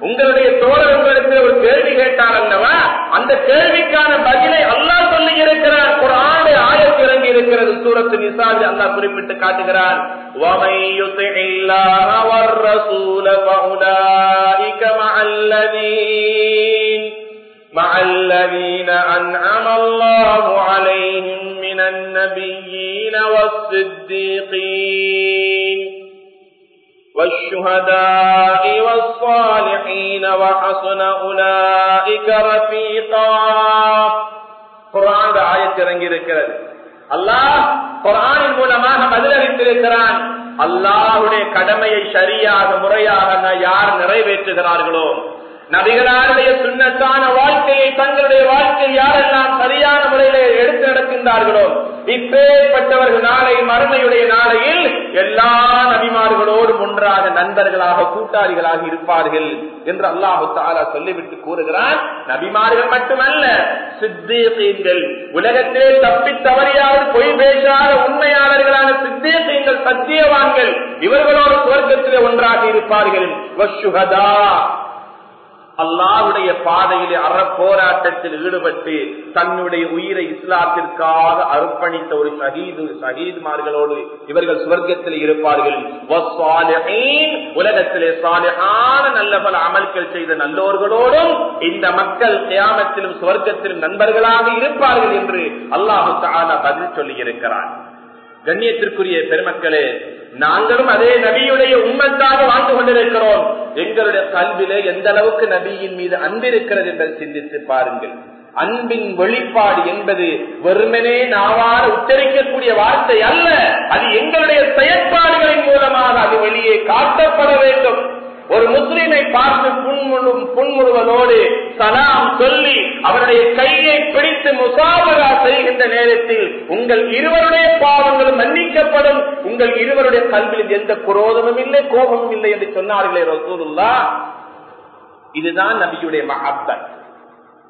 உங்களுடைய தோழர் உங்களுக்கு ஒரு கேள்வி கேட்டார் அல்லவா அந்த கேள்விக்கான பதிலை அல்லாஹ் சொல்லி இருக்கிறார் ஒரு ஆண்டு ஆயத்து இறங்கி இருக்கிறது சூரத்து நிசாவில் அல்லாஹ் குறிப்பிட்டு காட்டுகிறார் وَمَن يُطِعِ اللَّهَ وَالرَّسُولَ فَأُولَٰئِكَ مَعَ الَّذِينَ مع الذين أنعم الله عليهم من النبيين والصديقين والشهداء والصالحين وحسن أولئك رفيقا قرآن ஆயத்து இறங்கி இருக்கிறது அல்லாஹ் குரானின் மூலமாக பதிலளித்திருக்கிறான் அல்லாஹுடைய கடமையை சரியாக முறையாக யார் நிறைவேற்றுகிறார்களோ நபிகளாருடைய சுண்ணத்தான வாழ்க்கையை தங்களுடைய வாழ்க்கை யாரெல்லாம் சரியான முறையில எடுத்து நடக்கின்றார்களோ இப்பேற்பட்டவர்கள் நாளை மறுமையுடைய நாளையில் எல்லா நபிமார்களோடு ஒன்றாக நண்பர்களாக கூட்டாளிகளாக இருப்பார்கள் என்று அல்லாஹு தாலா சொல்லிவிட்டு கூறுகிறான். நபிமார்கள் மட்டுமல்ல சித்தீசீன்கள். உலகத்திலே தப்பி தவறியாவது பொய் பேசாத உண்மையாளர்களான சித்தீசீன்கள் சத்தியவான்கள் இவர்களோடு சுவர்க்கத்திலே ஒன்றாக இருப்பார்கள். அல்லாவுடைய பாதையிலே அற போராட்டத்தில் ஈடுபட்டு தன்னுடைய உயிரை இஸ்லாத்திற்காக அர்ப்பணித்த ஒரு ஷஹீது ஷஹீத்மார்களோடு இவர்கள் சுவர்க்கத்தில் இருப்பார்கள். உலகத்திலே சாலையான நல்ல பல அமல்கள் செய்த நல்லோர்களோடும் இந்த மக்கள் தியாமத்திலும் சுவர்க்கத்திலும் நண்பர்களாக இருப்பார்கள் என்று அல்லாஹு பதில் சொல்லி இருக்கிறார் கண்ணியத்திற்குரிய பெருமக்களே நாங்களும் அதே நபியுடைய உண்மைத்தாக வாழ்ந்து கொண்டிருக்கிறோம். எங்களுடைய கல்வியிலே எந்த அளவுக்கு நபியின் மீது அன்பு இருக்கிறது என்பதை சிந்தித்து பாருங்கள். அன்பின் வெளிப்பாடு என்பது வெறுமனே நாவார உச்சரிக்கக்கூடிய வார்த்தை அல்ல. அது எங்களுடைய செயற்பாடுகளின் மூலமாக அது வெளியே காட்டப்பட வேண்டும். ஒரு முஸ்லிமை பார்த்து புன்முழும் புன்முழுவதோடு சலாம் சொல்லி அவருடைய கையை பிடித்து முசாபரா செய்கின்ற நேரத்தில் உங்கள் இருவருடைய பாவங்களும் மன்னிக்கப்படும். உங்கள் இருவருடைய கல்வியில் எந்த குரோதமும் இல்லை கோபமும் இல்லை என்று சொன்னார்களே ரசூலுல்லா. இதுதான் நபியுடைய மஹப்பத்.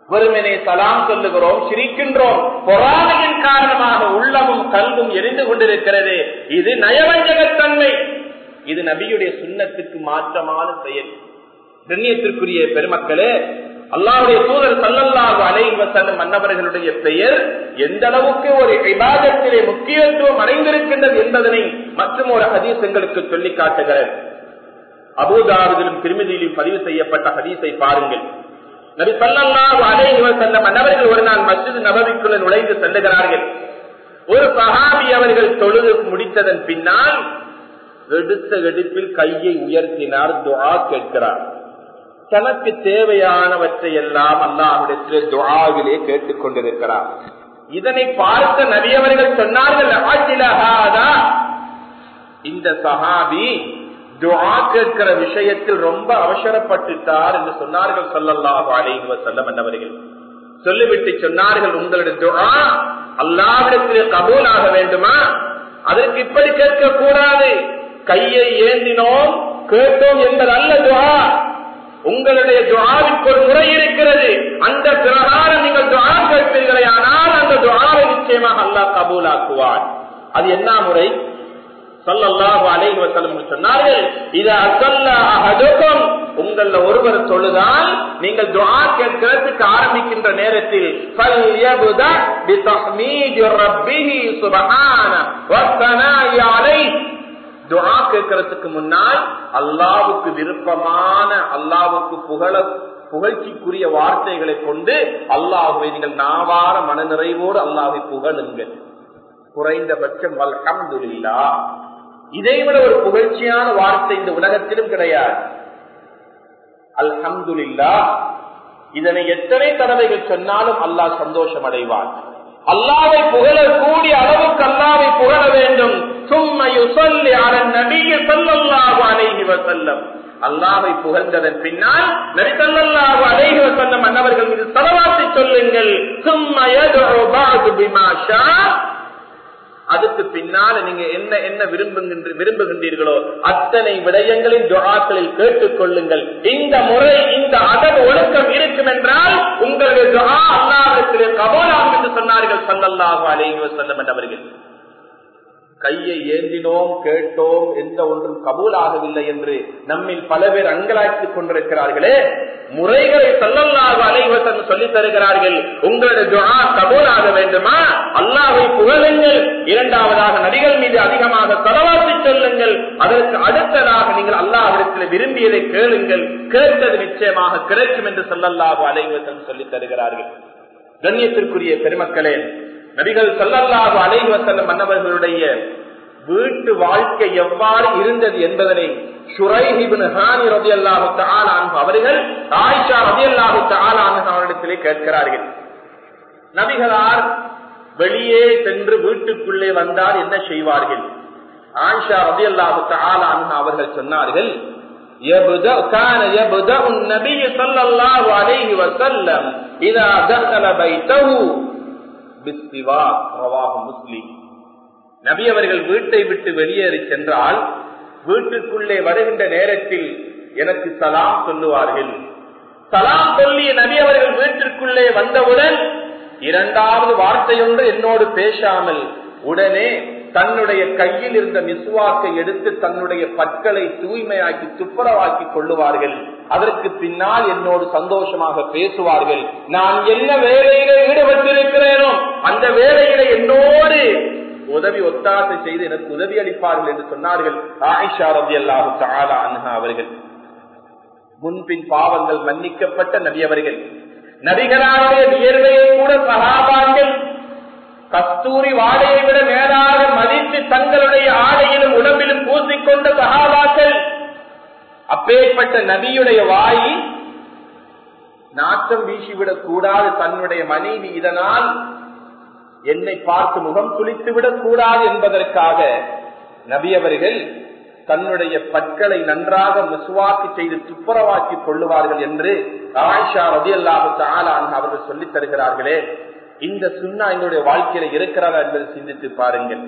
வெறுமனே சலாம் சொல்லுகிறோம் சிரிக்கின்றோம். பொறாமையின் காரணமாக உள்ளமும் கல்வும் எரிந்து கொண்டிருக்கிறது. இது நயவஞ்சகத்தன்மை. இது நபியுடைய சுண்ணத்துக்கு மாற்றமான செயல். கண்ணியத்திற்குரிய பெருமக்களே அல்லாவுடைய தூதர் சல்லல்லாஹு அலைஹி மன்னவர்களுடைய பெயர் எந்த அளவுக்கு ஒரு விவாதத்திலே முக்கியத்துவம் அடைந்திருக்கின்றது என்பதனை மற்றும் ஒரு ஹதீஸ் எங்களுக்கு சொல்லி காட்டுகிறது. அபூதாவிலும் திருமதியிலும் பதிவு செய்யப்பட்ட ஹதீஸை பாருங்கள். நபி சல்லல்லாஹு அலைஹி வஸல்லம் மன்னவர்கள் ஒரு நாள் மஸ்ஜித் நபவிக்குள்ள நுழைந்து செல்லுகிறார்கள். ஒரு சஹாபி அவர்கள் தொழுது முடித்ததன் பின்னால் எடுத்த எடுப்பில் கையை உயர்த்தினார் துவா கேட்கிறார். தனக்கு தேவையானவற்றை எல்லாம் அல்லாஹுடைய துவாவிலே கேட்டுக் கொண்டிருக்கிறார். இதனை பார்த்த நபியவர்கள் சொன்னார்கள் இந்த சஹாபி துவா கேட்கிற விஷயத்தில் ரொம்ப அவசரப்பட்டுட்டார் என்று சொன்னார்கள் சொல்லல்லாஹு அலைஹி வசல்லம் என்னவர்கள் சொல்லிவிட்டு சொன்னார்கள் உங்களுடைய துவா அல்லாவிடத்திலே கபூல் ஆக வேண்டுமா? அதற்கு இப்படி கேட்க கூடாது கையை ஏந்தினோம் கேட்டோம் என்பது அல்ல துவா உங்களுடைய துவாவிற்கு ஒரு முறை இருக்கிறது. அந்த பிரகாரம் நீங்கள் துவா கேட்பீர்களே ஆனால் அந்த துவாவை நிச்சயமாக அல்லாஹ் கபூலாக்குவார் அது என்ன முறை? சொல்லல்லாஹு அலைஹி வஸல்லம் சொன்னார்கள் இது அசல்ல அஹதுக்கும் உங்கள ஒருவர் தொழுதால் நீங்கள் துஆ கேட்கிறதுக்கு ஆரம்பிக்கின்ற நேரத்தில் ஃபல்யபுதா பிதஹ்மீதி ரப்பிஹி சுப்ஹான வஸ்ஸனாஇ அலைஹி. துஆ கேட்கறதுக்கு முன்னால் அல்லாவுக்கு விருப்பமான அல்லாவுக்கு புகழ புகழ்ச்சிக்குரிய வார்த்தைகளை கொண்டு அல்லாஹுவை நீங்கள் நாவார மன நிறைவோடு அல்லாஹை புகழுங்கள். குறைந்தபட்சம் அல்கம்துல்லாஹ் இதை விட ஒரு புகழ்ச்சியான வார்த்தை இந்த உலகத்திலும் கிடையாது. அல்ஹம்துல்லா இதனை எத்தனை தடவைகள் சொன்னாலும் அல்லாஹ் சந்தோஷம் அடைவார் அல்லாவை புகழக்கூடிய அளவுக்கு அல்லாவை புகழ வேண்டும். சும்மையு சொல்லி அதன் நபிய சொல்லல்லாஹு அலைஹி வசல்லம் அல்லாவை புகழ்ந்ததன் பின்னால் நரிசல்லாஹு அலைஹி வசல்லம் அன்னவர்கள் மீது தலவாசி சொல்லுங்கள். சும்மையது பிமாஷா அதுக்கு பின்னால நீங்க என்ன என்ன விரும்புகின்ற விரும்புகின்றீர்களோ அத்தனை விடயங்களின் துவாக்களில் கேட்டுக் கொள்ளுங்கள். இந்த முறை இந்த அதன் ஒழுக்கம் இருக்கும் என்றால் உங்களுடைய துவா அல்லாவிடத்திலே கபோலாம் என்று சொன்னார்கள் சல்லல்லாஹு அலைஹி வஸல்லம் என்றவர்கள் கையை ஏந்தினோம் கேட்டோம் எந்த ஒன்றும் கபூலாகவில்லை என்று நம்மில் பல பேர் அங்கலாய்த்துக் கொண்டிருக்கிறார்களே. முறைகளை சொல்லல்லாக அலைவசன் சொல்லித் தருகிறார்கள் உங்களுடைய துவா கபூலாக வேண்டுமா? அல்லாவை புகழுங்கள். இரண்டாவதாக நடிகள் மீது அதிகமாக தலவாசி சொல்லுங்கள். அதற்கு அடுத்ததாக நீங்கள் அல்லாவிடத்தில் விரும்பியதை கேளுங்கள். கேட்டது நிச்சயமாக கிடைக்கும் என்று சொல்லல்லாக அலைவசன் சொல்லித் தருகிறார்கள். கண்ணியத்திற்குரிய பெருமக்களே நபிகள் சொல்லல்லாக அலைஹி வசல்லம் மன்னவர்களுடைய வீட்டு வாழ்க்கை எவ்வாறு இருந்தது என்பதனை அவர்கள் ஆயிஷா ரதி அல்லாஹு அவரிடத்திலே கேட்கிறார்கள் நபிகளார் வெளியே சென்று வீட்டுக்குள்ளே வந்தால் என்ன செய்வார்கள் ஆயிஷா ரதி அல்லாஹு அவர்கள் சொன்னார்கள் كان يبدأ النبي صلى الله عليه وسلم إذا دخل بيته நபி அவர்கள் வீட்டை விட்டு வெளியேறி சென்றால் வீட்டுக்குள்ளே வருகின்ற நேரத்தில் எனக்கு சலாம் சொல்லுவார்கள். சலாம் சொல்லிய நபி அவர்கள் வீட்டிற்குள்ளே வந்தவுடன் இரண்டாவது வார்த்தையொன்று என்னோடு பேசாமல் உடனே தன்னுடைய கையில் இருந்த மிசுவாக்கை எடுத்து தன்னுடைய பற்களை தூய்மையாக்கி துப்புரவாக்கி கொள்ளுவார்கள். அதற்கு பின்னால் என்னோடு சந்தோஷமாக பேசுவார்கள். நான் என்ன வேலையில ஈடுபட்டிருக்கிறேனோ அந்த வேலையில என்னோடு உதவி ஒத்தாசை செய்து எனக்கு உதவி அளிப்பார்கள் என்று சொன்னார்கள். ஆயிஷா ரபி அல்லாஹு அவர்கள். முன்பின் பாவங்கள் மன்னிக்கப்பட்ட நபி அவர்கள். நபிகளாருடைய வியர்வையை கூட சகாபாங்கள் கஸ்தூரி வாடையை விட மேலாக மதித்து தங்களுடைய ஆடையிலும் உடம்பிலும் பூசிக்கொண்ட சகாபாக்கள் அப்பேற்பட்ட நபியுடைய வாய் நாட்டம் வீசிவிடக் கூடாது தன்னுடைய மனைவி இதனால் என்னை பார்த்து முகம் துளித்து விடக் கூடாது என்பதற்காக நபி அவர்கள் தன்னுடைய பற்களை நன்றாக முசுவாக்கி செய்து துப்புரவாக்கி கொள்ளுவார்கள் என்று ஆயிஷா ரதி அல்லாஹு அவர்கள் சொல்லித் தருகிறார்களே. இந்த சுண்ணா எங்களுடைய வாழ்க்கையில இருக்கிறதா என்பதை சிந்தித்து பாருங்கள்.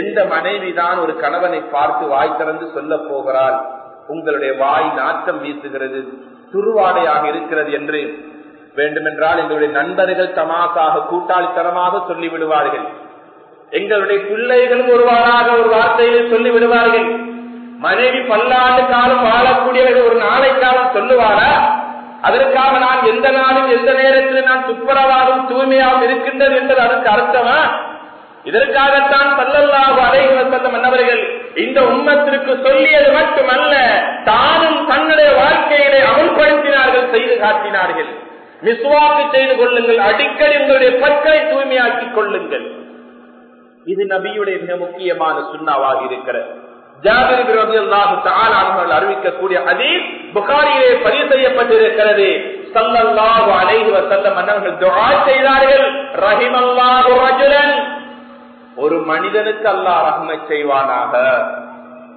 எந்த மனைவிதான் ஒரு கணவனை பார்த்து வாய் திறந்து சொல்ல போகிறாள் உங்களுடைய வாய் நாட்டம் வீசுகிறது துருவாடையாக இருக்கிறது என்று வேண்டுமென்றால் எங்களுடைய நண்பர்கள் தமாசாக கூட்டாளித்தனமாக சொல்லிவிடுவார்கள். எங்களுடைய பிள்ளைகளும் ஒருவாறாக ஒரு வார்த்தையிலே சொல்லிவிடுவார்கள். மனைவி பல்லாண்டு காலம் வாழக்கூடியவர்கள் ஒரு நாளைக்காலம் சொல்லுவாரா அதற்காக நான் எந்த நாளும் எந்த நேரத்தில் நான் துப்புரவாகவும் தூய்மையாகவும் இருக்கின்றது என்பது அதற்கு அர்த்தமா? இதற்காகத்தான் பல்லல்லாஹு அலைகளை மன்னவர்கள் இந்த உம்மத்திற்கு சொல்லியது மட்டுமல்ல தானும் தன்னுடைய வாழ்க்கையிலே அமல்படுத்தினார்கள் செய்து காட்டினார்கள். மிஸ்வாக்கு செய்து கொள்ளுங்கள் அடிக்கடி உங்களுடைய பற்களை தூய்மையாக்கிக் கொள்ளுங்கள். இது நபியுடைய மிக முக்கியமான சுண்ணாவாக இருக்கிறது. அறிவிக்கக்கூடிய அதீஸ் புகாரியிலே பதிவு செய்யப்பட்டிருக்கிறது. சல்லல்லாஹு அலைஹி வஸல்லம் மன்னர்கள் துஆ செய்தார்கள். ரஹிமல்லாஹு ரஜுலன். ஒரு மனிதனுக்கு அல்லாஹ் ரஹ்மத் செய்வானாக.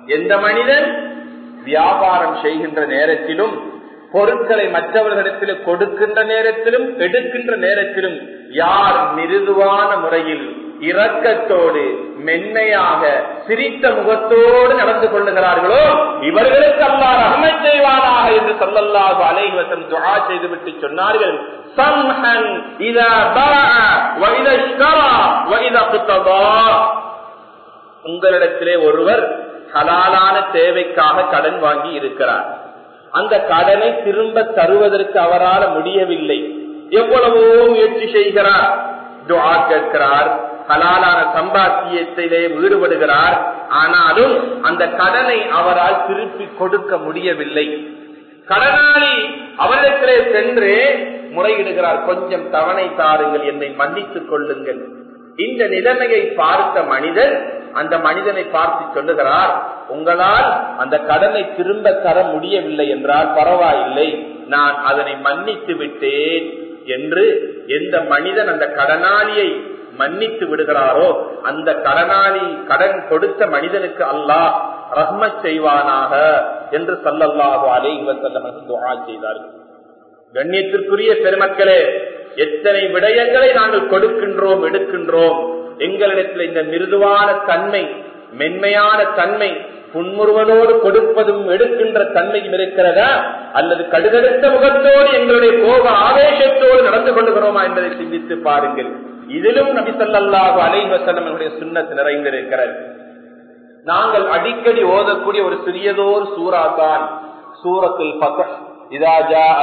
எந்த மனிதன்? வியாபாரம் செய்கின்ற நேரத்திலும் பொருட்களை மற்றவர்களிடத்தில் கொடுக்கின்ற நேரத்திலும் எடுக்கின்ற நேரத்திலும் யார் மிருதுவான முறையில் இரக்கத்தோடு மென்மையாக சிரித்த முகத்தோடு நடந்து கொள்ளுகிறார்களோ இவர்களுக்கு அல்லா ரஹமை செய்வானாக என்று சொல்லல்லாஹு அலைவசம் துவா செய்துவிட்டு சொன்னார்கள். சம்ஹன் இதா உங்களிடத்திலே ஒருவர் ஹலாலான தேவைக்காக கடன் வாங்கி இருக்கிறார். அந்த கடனை திரும்ப தருவதற்கு அவரால் முடியவில்லை. எவ்வளவோ முயற்சி செய்கிறார். துவா கேட்கிறார். கலாலான சம்பாத்தியத்திலே ஈடுபடுகிறார். ஆனாலும் அந்த கடனை அவரால் திருப்பி கொடுக்க முடியவில்லை. கடனாளி அவரிடத்திலே சென்று முறையிடுகிறார். கொஞ்சம் தவணை தாருங்கள் என்னை மன்னித்துக் கொள்ளுங்கள். இந்த நிலைமையை பார்த்த மனிதன் அந்த மனிதனை பார்த்து சொல்லுகிறார் உங்களால் அந்த கடனை திரும்ப தர முடியவில்லை என்றால் பரவாயில்லை. நான் அதனை மன்னித்து விட்டேன் என்று எந்த மனிதன் அந்த கடனாளியை மன்னித்து விடுகிறாரோ அந்த கடனாளி கடன் கொடுத்த மனிதனுக்கு அல்லாஹ் ரஹ்ம செய்வானாக என்று சல்லல்லாஹு அலைஹி வஸல்லம் துஆ செய்தார்கள். கண்ணியத்திற்குரிய பெருமக்களே எத்தனை விடயங்களை நாங்கள் கொடுக்கின்றோம் எடுக்கின்றோம். எங்களிடத்தில் இந்த மிருதுவான தன்மை மென்மையான தன்மை புன்முறுவலோடு கொடுப்பதும் எடுக்கின்ற தன்மையும் இருக்கிறதா? அல்லது கடுதெடுத்த முகத்தோடு எங்களுடைய கோப ஆவேசத்தோடு நடந்து கொள்கிறோமா என்பதை சிந்தித்து பாருங்கள். இதிலும் நபி ஸல்லல்லாஹு அலைஹி வஸல்லம் நிறைந்திருக்கிறது. நாங்கள் அடிக்கடி ஓதக்கூடிய ஒரு சிறியதோர் சூரா தான் சூரத்தில் ஃபத்ஹ். இதா ஜாஅ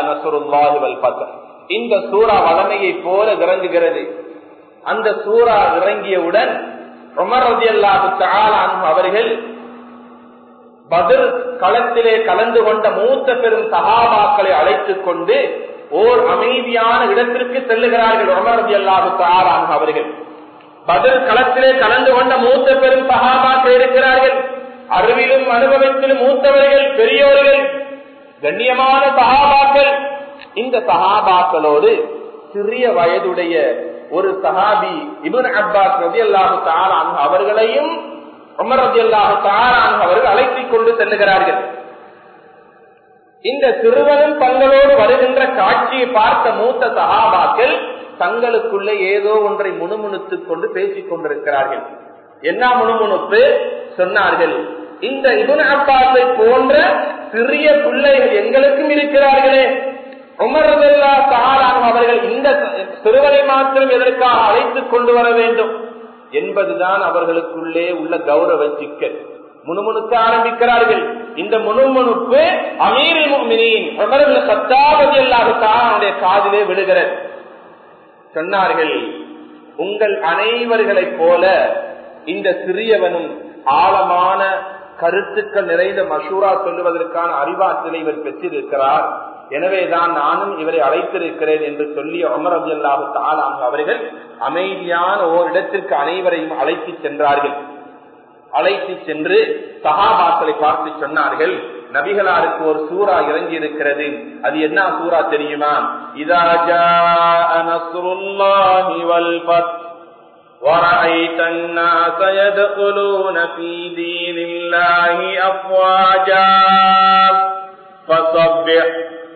இந்த சூரா வளமையை போல இறங்குகிறது அந்த சூறா இறங்கியவுடன் அவர்கள் பதில் களத்திலே கலந்து கொண்ட மூத்த பெரும் சகாபாக்களை அழைத்துக் கொண்டு ஓர் அமைதியான இடத்திற்கு செல்லுகிறார்கள் உமரதி அல்லாஹு அவர்கள். பதில் களத்திலே கலந்து கொண்ட மூத்த பெரும் சகாபாக்கள் இருக்கிறார்கள். அறிவிலும் அனுபவத்திலும் மூத்தவர்கள் பெரியோர்கள் கண்ணியமான சகாபாக்கள் இந்த சகாபாக்களோடு சிறிய வயதுடைய ஒரு சஹாபி இபுன் அப்பாஸ் ரதி அல்லாஹு தாரான் அவர்களையும் உமர் ரதி அல்லாஹு தாரான் அவர்கள் அழைத்துக் கொண்டு செல்லுகிறார்கள். இந்த சிறுவனும் தங்களோடு வருகின்ற காட்சியை பார்த்த மூத்த சகாபாக்கள் தங்களுக்குள்ள ஏதோ ஒன்றை முணுமுணுத்துக் கொண்டு பேசிக் கொண்டிருக்கிறார்கள். என்ன முணுமுணுப்பு? சொன்னார்கள் இந்த இபுன் அப்பாஸை போன்ற சிறிய பிள்ளைகள் எங்களுக்கும் இருக்கிறார்களே. உமர்தல்லா சஹாரான் அவர்கள் இந்த சிறுவனை மாத்திரம் எதற்காக அழைத்துக் கொண்டு வர வேண்டும்? என்பதுதான் அவர்களுக்குள்ளே உள்ள கௌரவ சிக்கல். முணுமுணுக்க ஆரம்பிக்கிறார்கள். இந்த முணுமுணுப்பு அமீரில் முமினின் சத்தாபதி அல்லாஹுத்தான் அவனுடைய காதிலே விடுகிறது சொன்னார்கள் உங்கள் அனைவர்களைப் போல இந்த சிறியவனும் ஆழமான கருத்துக்கள் நிறைந்த மஷூரா சொல்லுவதற்கான அறிவாற்றலை இவர் பெற்றிருக்கிறார். எனவேதான் நானும் இவரை அழைத்திருக்கிறேன் என்று சொல்லி அமர் அப்துல்லாஹு தாலாம் அவர்கள் அமைதியான ஓரிடத்திற்கு அனைவரையும் அழைத்து சென்றார்கள். அழைத்து சென்று சகாபாக்களை பார்த்து சொன்னார்கள் நபிகளாருக்கு ஒரு சூறா இறங்கி இருக்கிறது அது என்ன சூறா தெரியுமா இதாஜா ورأيت الناس يدخلون في دين الله أفواجا فصبح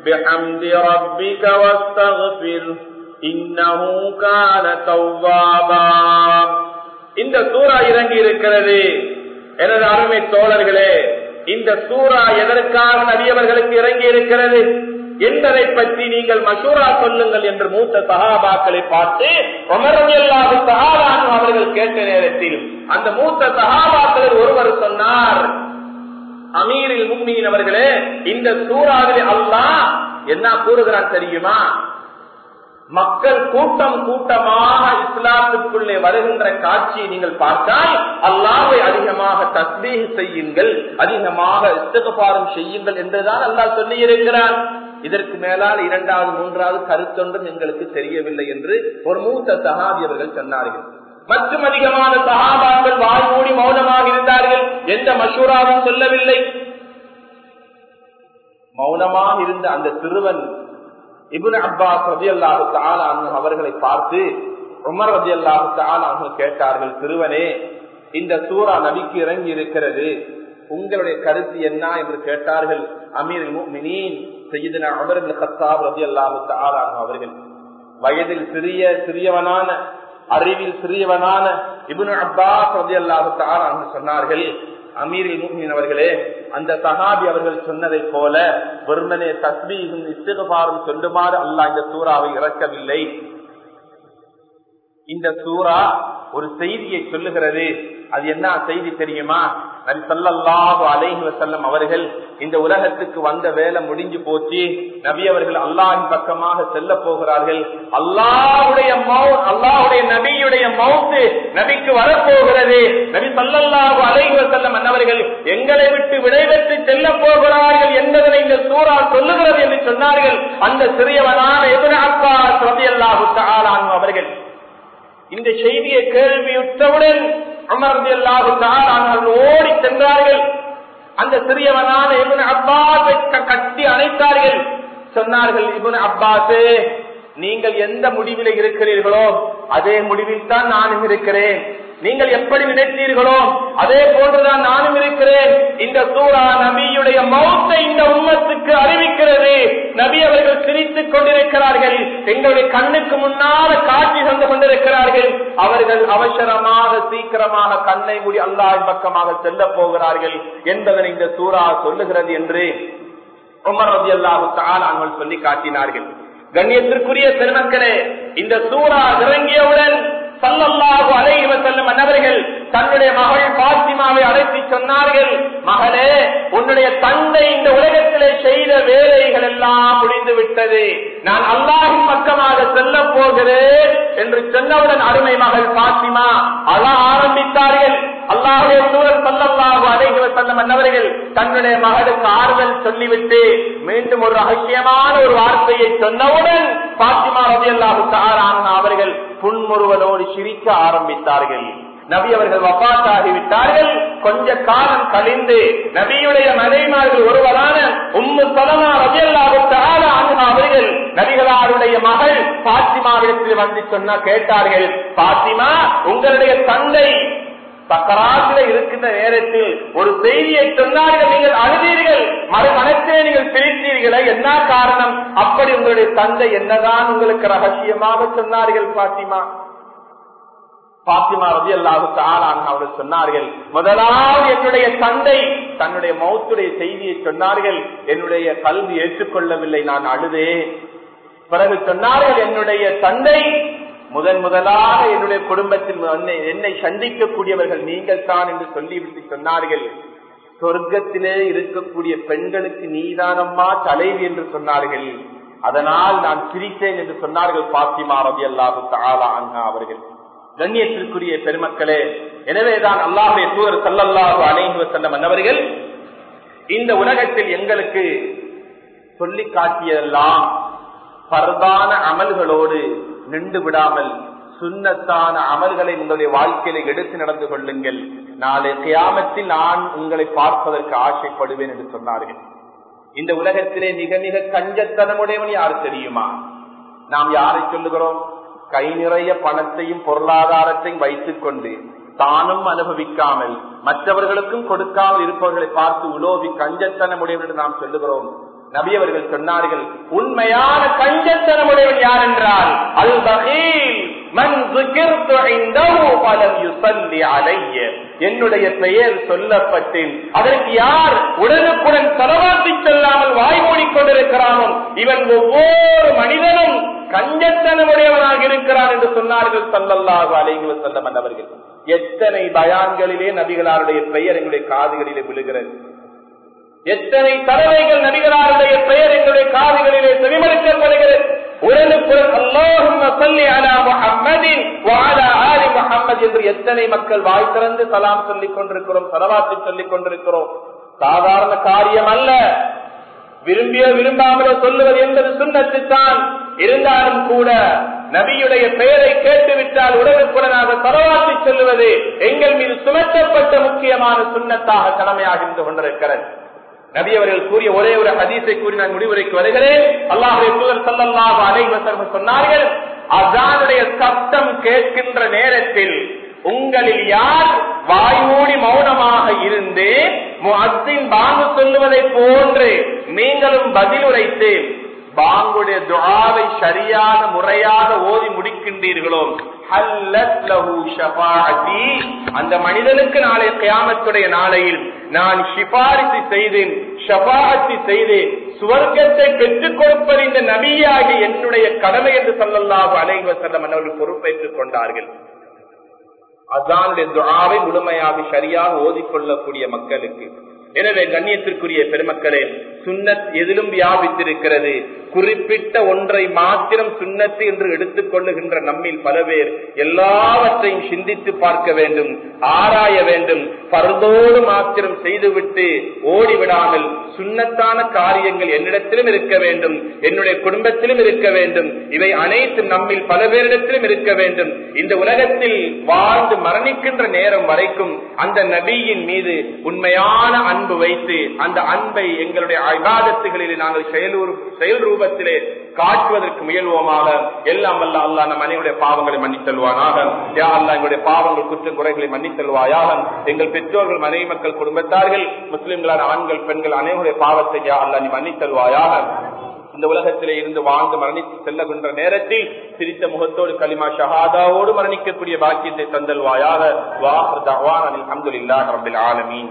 بحمد ربك واستغفر إنه كان توابا இந்த சூறா இறங்கி இருக்கிறது. எனது அருமை தோழர்களே இந்த சூறா எதற்காக நபியவர்களுக்கு இறங்கி இருக்கிறது? என்பதை பற்றி நீங்கள் மசூரா சொல்லுங்கள் என்று மூத்த சகாபாக்களை பார்த்து உமரவியல்லாது சகாபான் அவர்கள் கேட்ட நேரத்தில் அந்த மூத்த சகாபாக்களில் ஒருவர் சொன்னார் அமீரில் முன்மீன் அவர்களே இந்த சூறாவில் அல்லா என்ன கூறுகிறான் தெரியுமா? மக்கள் கூட்டம் கூட்டமாக இஸ்லாத்துக்குள்ளே வருகின்ற காட்சியை நீங்கள் பார்த்தால் அல்லாவை அதிகமாக தஸ்மீக செய்யுங்கள் அதிகமாக இஸ்தகபாரம் செய்யுங்கள் என்றுதான் அல்லாஹ் சொல்லி இருக்கிறார் இதற்கு மேலால் இரண்டாவது மூன்றாவது கருத்தொன்றும் எங்களுக்கு தெரியவில்லை என்று ஒரு மூத்த சகாபி அவர்கள் சொன்னார்கள். மற்றும் அதிகமான சகாபாக்கள் வாய் மூடி மௌனமாக இருந்தார்கள். எந்த மசூராவும் சொல்லவில்லை. மௌனமாக இருந்த அந்த சிறுவன் இபுன் அப்பாஸ் ரதி அல்லாஹு தாலான் அவர்களை பார்த்து உமர் ரதி அல்லாஹு தாலான் கேட்டார்கள் சிறுவனே இந்த சூரா நபிக்கு இறங்கி இருக்கிறது உங்களுடைய கருத்து என்ன? என்று கேட்டார்கள் அமீர் மினீன் செய்தின அமர் கத்தாப் ரதி அல்லாஹு தாலான் அவர்கள். வயதில் சிறிய சிறியவனான அறிவில் சிறியவனான இபுன் அப்பாஸ் ரதி அல்லாஹு தாலான் சொன்னார்கள் அமீரில் மூமின் அவர்களே அந்த சஹாபி அவர்கள் சொன்னதை போல வெறுமனே தஸ்மீகும் இஸ்திகபாரும் சொல்லுமாறு அல்லா இந்த சூறாவை இறக்கவில்லை. இந்த சூறா ஒரு செய்தியை சொல்லுகிறது. அது என்ன செய்தி தெரியுமா? நபிசல்லாஹு அலைஹி வசல்லம் அவர்கள் இந்த உலகத்துக்கு வந்த வேலை முடிஞ்சு போச்சு. நபி அவர்கள் அல்லாஹின் பக்கமாக செல்ல போகிறார்கள். அல்லாவுடைய அல்லாவுடைய நபியுடைய மவுத்து நபிக்கு வரப்போகிறது. நபி சல்லல்லாஹு அலைஹி வசல்லம் அன்னவர்கள் எங்களை விட்டு விடைபெற்று செல்ல போகிறார்கள் என்பதனை இந்த சூறா சொல்லுகிறது என்று சொன்னார்கள். அந்த சிறியவனான எதிர அப்பா ரபி அல்லாஹு அவர்கள் இந்த செய்தியை கேள்வியுற்றவுடன் அமர்ந்து எல்லாரும் ஓடி சென்றார்கள். அந்த சிறியவனான இவன் அப்பாஸை கட்டி அணைத்தார்கள். சொன்னார்கள் இவன் அப்பாசே நீங்கள் எந்த முடிவில் இருக்கிறீர்களோ அதே முடிவில் தான் நானும் இருக்கிறேன். நீங்கள் எப்படி நினைத்தீர்களோ அதே போன்றுதான் நானும் இருக்கிறேன். இந்த சூரா நபியுடைய மௌத்தை இந்த உண்மத்துக்கு அறிவிக்கிறது. நபி அவர்கள் சிரித்துக் கொண்டிருக்கிறார்கள். எங்களுடைய கண்ணுக்கு முன்னால காட்சி தந்து கொண்டிருக்கிறார்கள். அவர்கள் அவசரமாக சீக்கிரமாக கண்ணை மூடி அல்லாஹ் பக்கமாக செல்ல போகிறார்கள் என்பதனை இந்த சூரா சொல்லுகிறது என்று உமர் ரதி அல்லாஹு தாங்கள் சொல்லி காட்டினார்கள். கண்ணியத்திற்குரிய பெருமக்களே இந்த சூரா இறங்கியவுடன் சல்லல்லாஹு அலைஹி வஸல்லம் அன்னவர்கள் தன்னுடைய மகள் பாத்திமாவை அழைத்து சொன்னார்கள் மகளே உன்னுடைய தந்தை இந்த உலகத்திலே செய்த வேலைகள் எல்லாம் முடிந்து விட்டது. நான் அல்லாஹின் பக்கமாக செல்ல போகிறேன் என்று சொன்னவுடன் அருமை மகள் பாத்திமா அழ ஆரம்பித்தார்கள். அல்லாஹுடைய சூழல் சல்லல்லாஹு அடைகிற வஸல்லம் அன்னவர்கள் தன்னுடைய மகளுக்கு ஆறுதல் சொல்லிவிட்டு மீண்டும் ஒரு ரகசியமான ஒரு வார்த்தையை சொன்னவுடன் பாத்திமா ரவி அல்லாஹு அவர்கள் புன்முறுவலோடு சிரிக்க ஆரம்பித்தார்கள். நபி அவர்கள் வப்பாத்தாகிவிட்டார்கள் கொஞ்ச காலம் கழிந்து நபியுடைய மனைமார்கள் ஒருவரான உம்மு சலமா ரஜியல்லாஹு அவர்கள் நபிகளாருடைய மகள் பாத்திமாவிடத்தில் வந்து சொன்னா கேட்டார்கள் பாத்திமா உங்களுடைய தந்தை சக்கராத்தில இருக்கின்ற நேரத்தில் ஒரு செய்தியை சொன்னார்கள் நீங்கள் அழுதீர்கள். மறுமனத்திலே நீங்கள் பிரித்தீர்களே என்ன காரணம்? அப்படி உங்களுடைய தந்தை என்னதான் உங்களுக்கு ரகசியமாக சொன்னார்கள் பாத்திமா பாத்திமா ரவி அல்லாவுக்கு ஆளான அவர்கள் சொன்னார்கள் முதலாவது என்னுடைய தந்தை தன்னுடைய மௌத்துடைய செய்தியை சொன்னார்கள். என்னுடைய கல்வி ஏற்றுக்கொள்ளவில்லை நான் அழுதேன். பிறகு சொன்னார்கள் என்னுடைய தந்தை முதன் முதலாக என்னுடைய குடும்பத்தில் என்னை- சந்திக்கக்கூடியவர்கள் நீங்கள் தான் என்று சொல்லிவிட்டு சொன்னார்கள். சொர்க்கத்திலே இருக்கக்கூடிய பெண்களுக்கு நீதானம்மா தலைவி என்று சொன்னார்கள். அதனால் நான் பிரித்தேன் என்று சொன்னார்கள் பாத்திமா ரவி அல்லாஹு தாலா அண்ணா அவர்கள். கண்ணியத்திற்குரிய பெருமக்களே எனவேதான் அல்லாஹுடைய தூதர் சல்லல்லாஹு அணைந்து வஸல்லம் அன்னவர்கள் இந்த உலகத்தில் எங்களுக்கு சொல்லி காட்டியதெல்லாம் பரதான அமல்களோடு நின்று விடாமல் சுண்ணத்தான அமல்களை உங்களுடைய வாழ்க்கையில எடுத்து நடந்து கொள்ளுங்கள். நாளை கியாமத்தில் நான் உங்களை பார்ப்பதற்கு ஆசைப்படுவேன் என்று சொன்னார்கள். இந்த உலகத்திலே மிக மிக கஞ்சத்தனமுடையவன் யார் தெரியுமா? நாம் யாரை சொல்லுகிறோம்? கை நிறைய பணத்தையும் பொருளாதாரத்தையும் வைத்துக் கொண்டு தானும் அனுபவிக்காமல் மற்றவர்களுக்கும் கொடுக்காமல் இருப்பவர்களை பார்த்து உலோவி கஞ்சத்தனமுடையவர் நாம் சொல்லுகிறோம். நபி சொன்னார்கள் உண்மையான கஞ்சத்தனமுடையவன் யார் என்றால் அல் என்னுடைய பெயர் சொல்லப்பட்டேன் அதற்கு யார் உடனுக்குடன் தலவாத்தி செல்லாமல் வாய்மூடிக் கொண்டிருக்கிறானோ இவன் ஒவ்வொரு மனிதனும் கஞ்சத்தனமுடையவனாக இருக்கிறான் என்று சொன்னார்கள் சல்லல்லாஹு அலைஹி வஸல்லம் அவர்கள் எத்தனை பயான்களிலே நபிகளாருடைய பெயர் எங்களுடைய காதுகளிலே விழுகிறது. எத்தனை தடவைகள் நபிகளாருடைய பெயர் எங்களுடைய காதுகளிலே செவிமடுக்கப்படுகிறது. உடனுக்குடன் அல்லாஹும்ம சொல்லி அலா முஹம்மதின் வ ஆலி முஹம்மத் என்று எத்தனை மக்கள் வாய் திறந்து சலாம் சொல்லிக் கொண்டிருக்கிறோம் சலவாத்தை சொல்லிக் கொண்டிருக்கிறோம். சாதாரண காரியம் அல்ல. விரும்பியோ விரும்பாமலோ சொல்லுவது என்பது சுண்ணத்துத்தான். இருந்தாலும் கூட நபியுடைய பெயரை கேட்டுவிட்டால் உடனுக்குடனாக தரவாற்றி சொல்லுவது எங்கள் மீது சுமத்தப்பட்ட முக்கியமான சுண்ணத்தாக கடமையாக இருந்து கொண்டிருக்கிறது. நபி அவர்கள் கூறிய ஒரே ஒரு ஹதீஸை கூறி நான் முடிவுரைக்கு வருகிறேன். அல்லாஹுடைய தூதர் சல்லல்லாஹு அலைஹி சொன்னார்கள் அசானுடைய சத்தம் கேட்கின்ற நேரத்தில் உங்களில் யார் வாய்மூடி மௌனமாக இருந்து முஅத்தின் பாங்கு சொல்லுவதை போன்று நீங்களும் பதில் உரைத்து பாங்குடைய துஆவை சரியான முறையாக ஓதி முடிக்கின்றீர்களோ? அந்த மனிதனுக்கு நாளை கியாமத்துடைய நாளையில் நான் சிபாரிசு செய்தேன் ஷபாஅத்தி சுவர்க்கத்தை பெற்றுக் கொடுப்பது இந்த நபியாகி என்னுடைய கடமை என்று சொல்லல்லாஹு அலைவ செல்லம் அவர்கள் பொறுப்பேற்றுக் கொண்டார்கள். அசானுடைய துறாவை முழுமையாக சரியாக ஓதிக்கொள்ளக்கூடிய மக்களுக்கு. எனவே கண்ணியத்திற்குரிய பெருமக்களே சுன்னத் எதிலும் வியாபித்திருக்கிறது. குறிப்பிட்ட ஒன்றை மாத்திரம் சுண்ணத்து என்று எடுத்துக் கொள்ளுகின்ற நம்மில் பல பேர் எல்லாவற்றையும் சிந்தித்து பார்க்க வேண்டும் ஆராய வேண்டும் பரதோடு மாத்திரம் செய்துவிட்டு ஓடிவிடாமல் சுண்ணத்தான காரியங்கள் என்னிடத்திலும் இருக்க வேண்டும் என்னுடைய குடும்பத்திலும் இருக்க வேண்டும் இவை அனைத்து நம்மில் பல பேரிடத்திலும் இருக்க வேண்டும். இந்த உலகத்தில் வாழ்ந்து மரணிக்கின்ற நேரம் வரைக்கும் அந்த நபியின் மீது உண்மையான அன்பு வைத்து அந்த அன்பை எங்களுடைய அபாதத்துகளில் நாங்கள் செயல் செயல் ரூபத்திலே காட்டுவதற்கு முயல்வோமாக. எல்லாம் அல்ல அல்லா நம் அனைவருடைய பாவங்களை மன்னித்தல்வானாக யா அல்லா எங்களுடைய பாவங்கள் குற்ற குறைகளை மன்னித்தல்வாயாக எங்கள் பெற்றோர்கள் மனைவி மக்கள் குடும்பத்தார்கள் முஸ்லிம்களான ஆண்கள் பெண்கள் அனைவருடைய பாவத்தை யா அல்லா நீ மன்னித்தல்வாயாக இந்த உலகத்திலே இருந்து வாழ்ந்து மரணித்து செல்லுகின்ற நேரத்தில் சிரித்த முகத்தோடு கலிமா ஷஹாதாவோடு மரணிக்கக்கூடிய பாக்கியத்தை தந்தல்வாயாக. வாஹர் தவான் அல்ஹம்துலில்லாஹி ரப்பில் ஆலமீன்.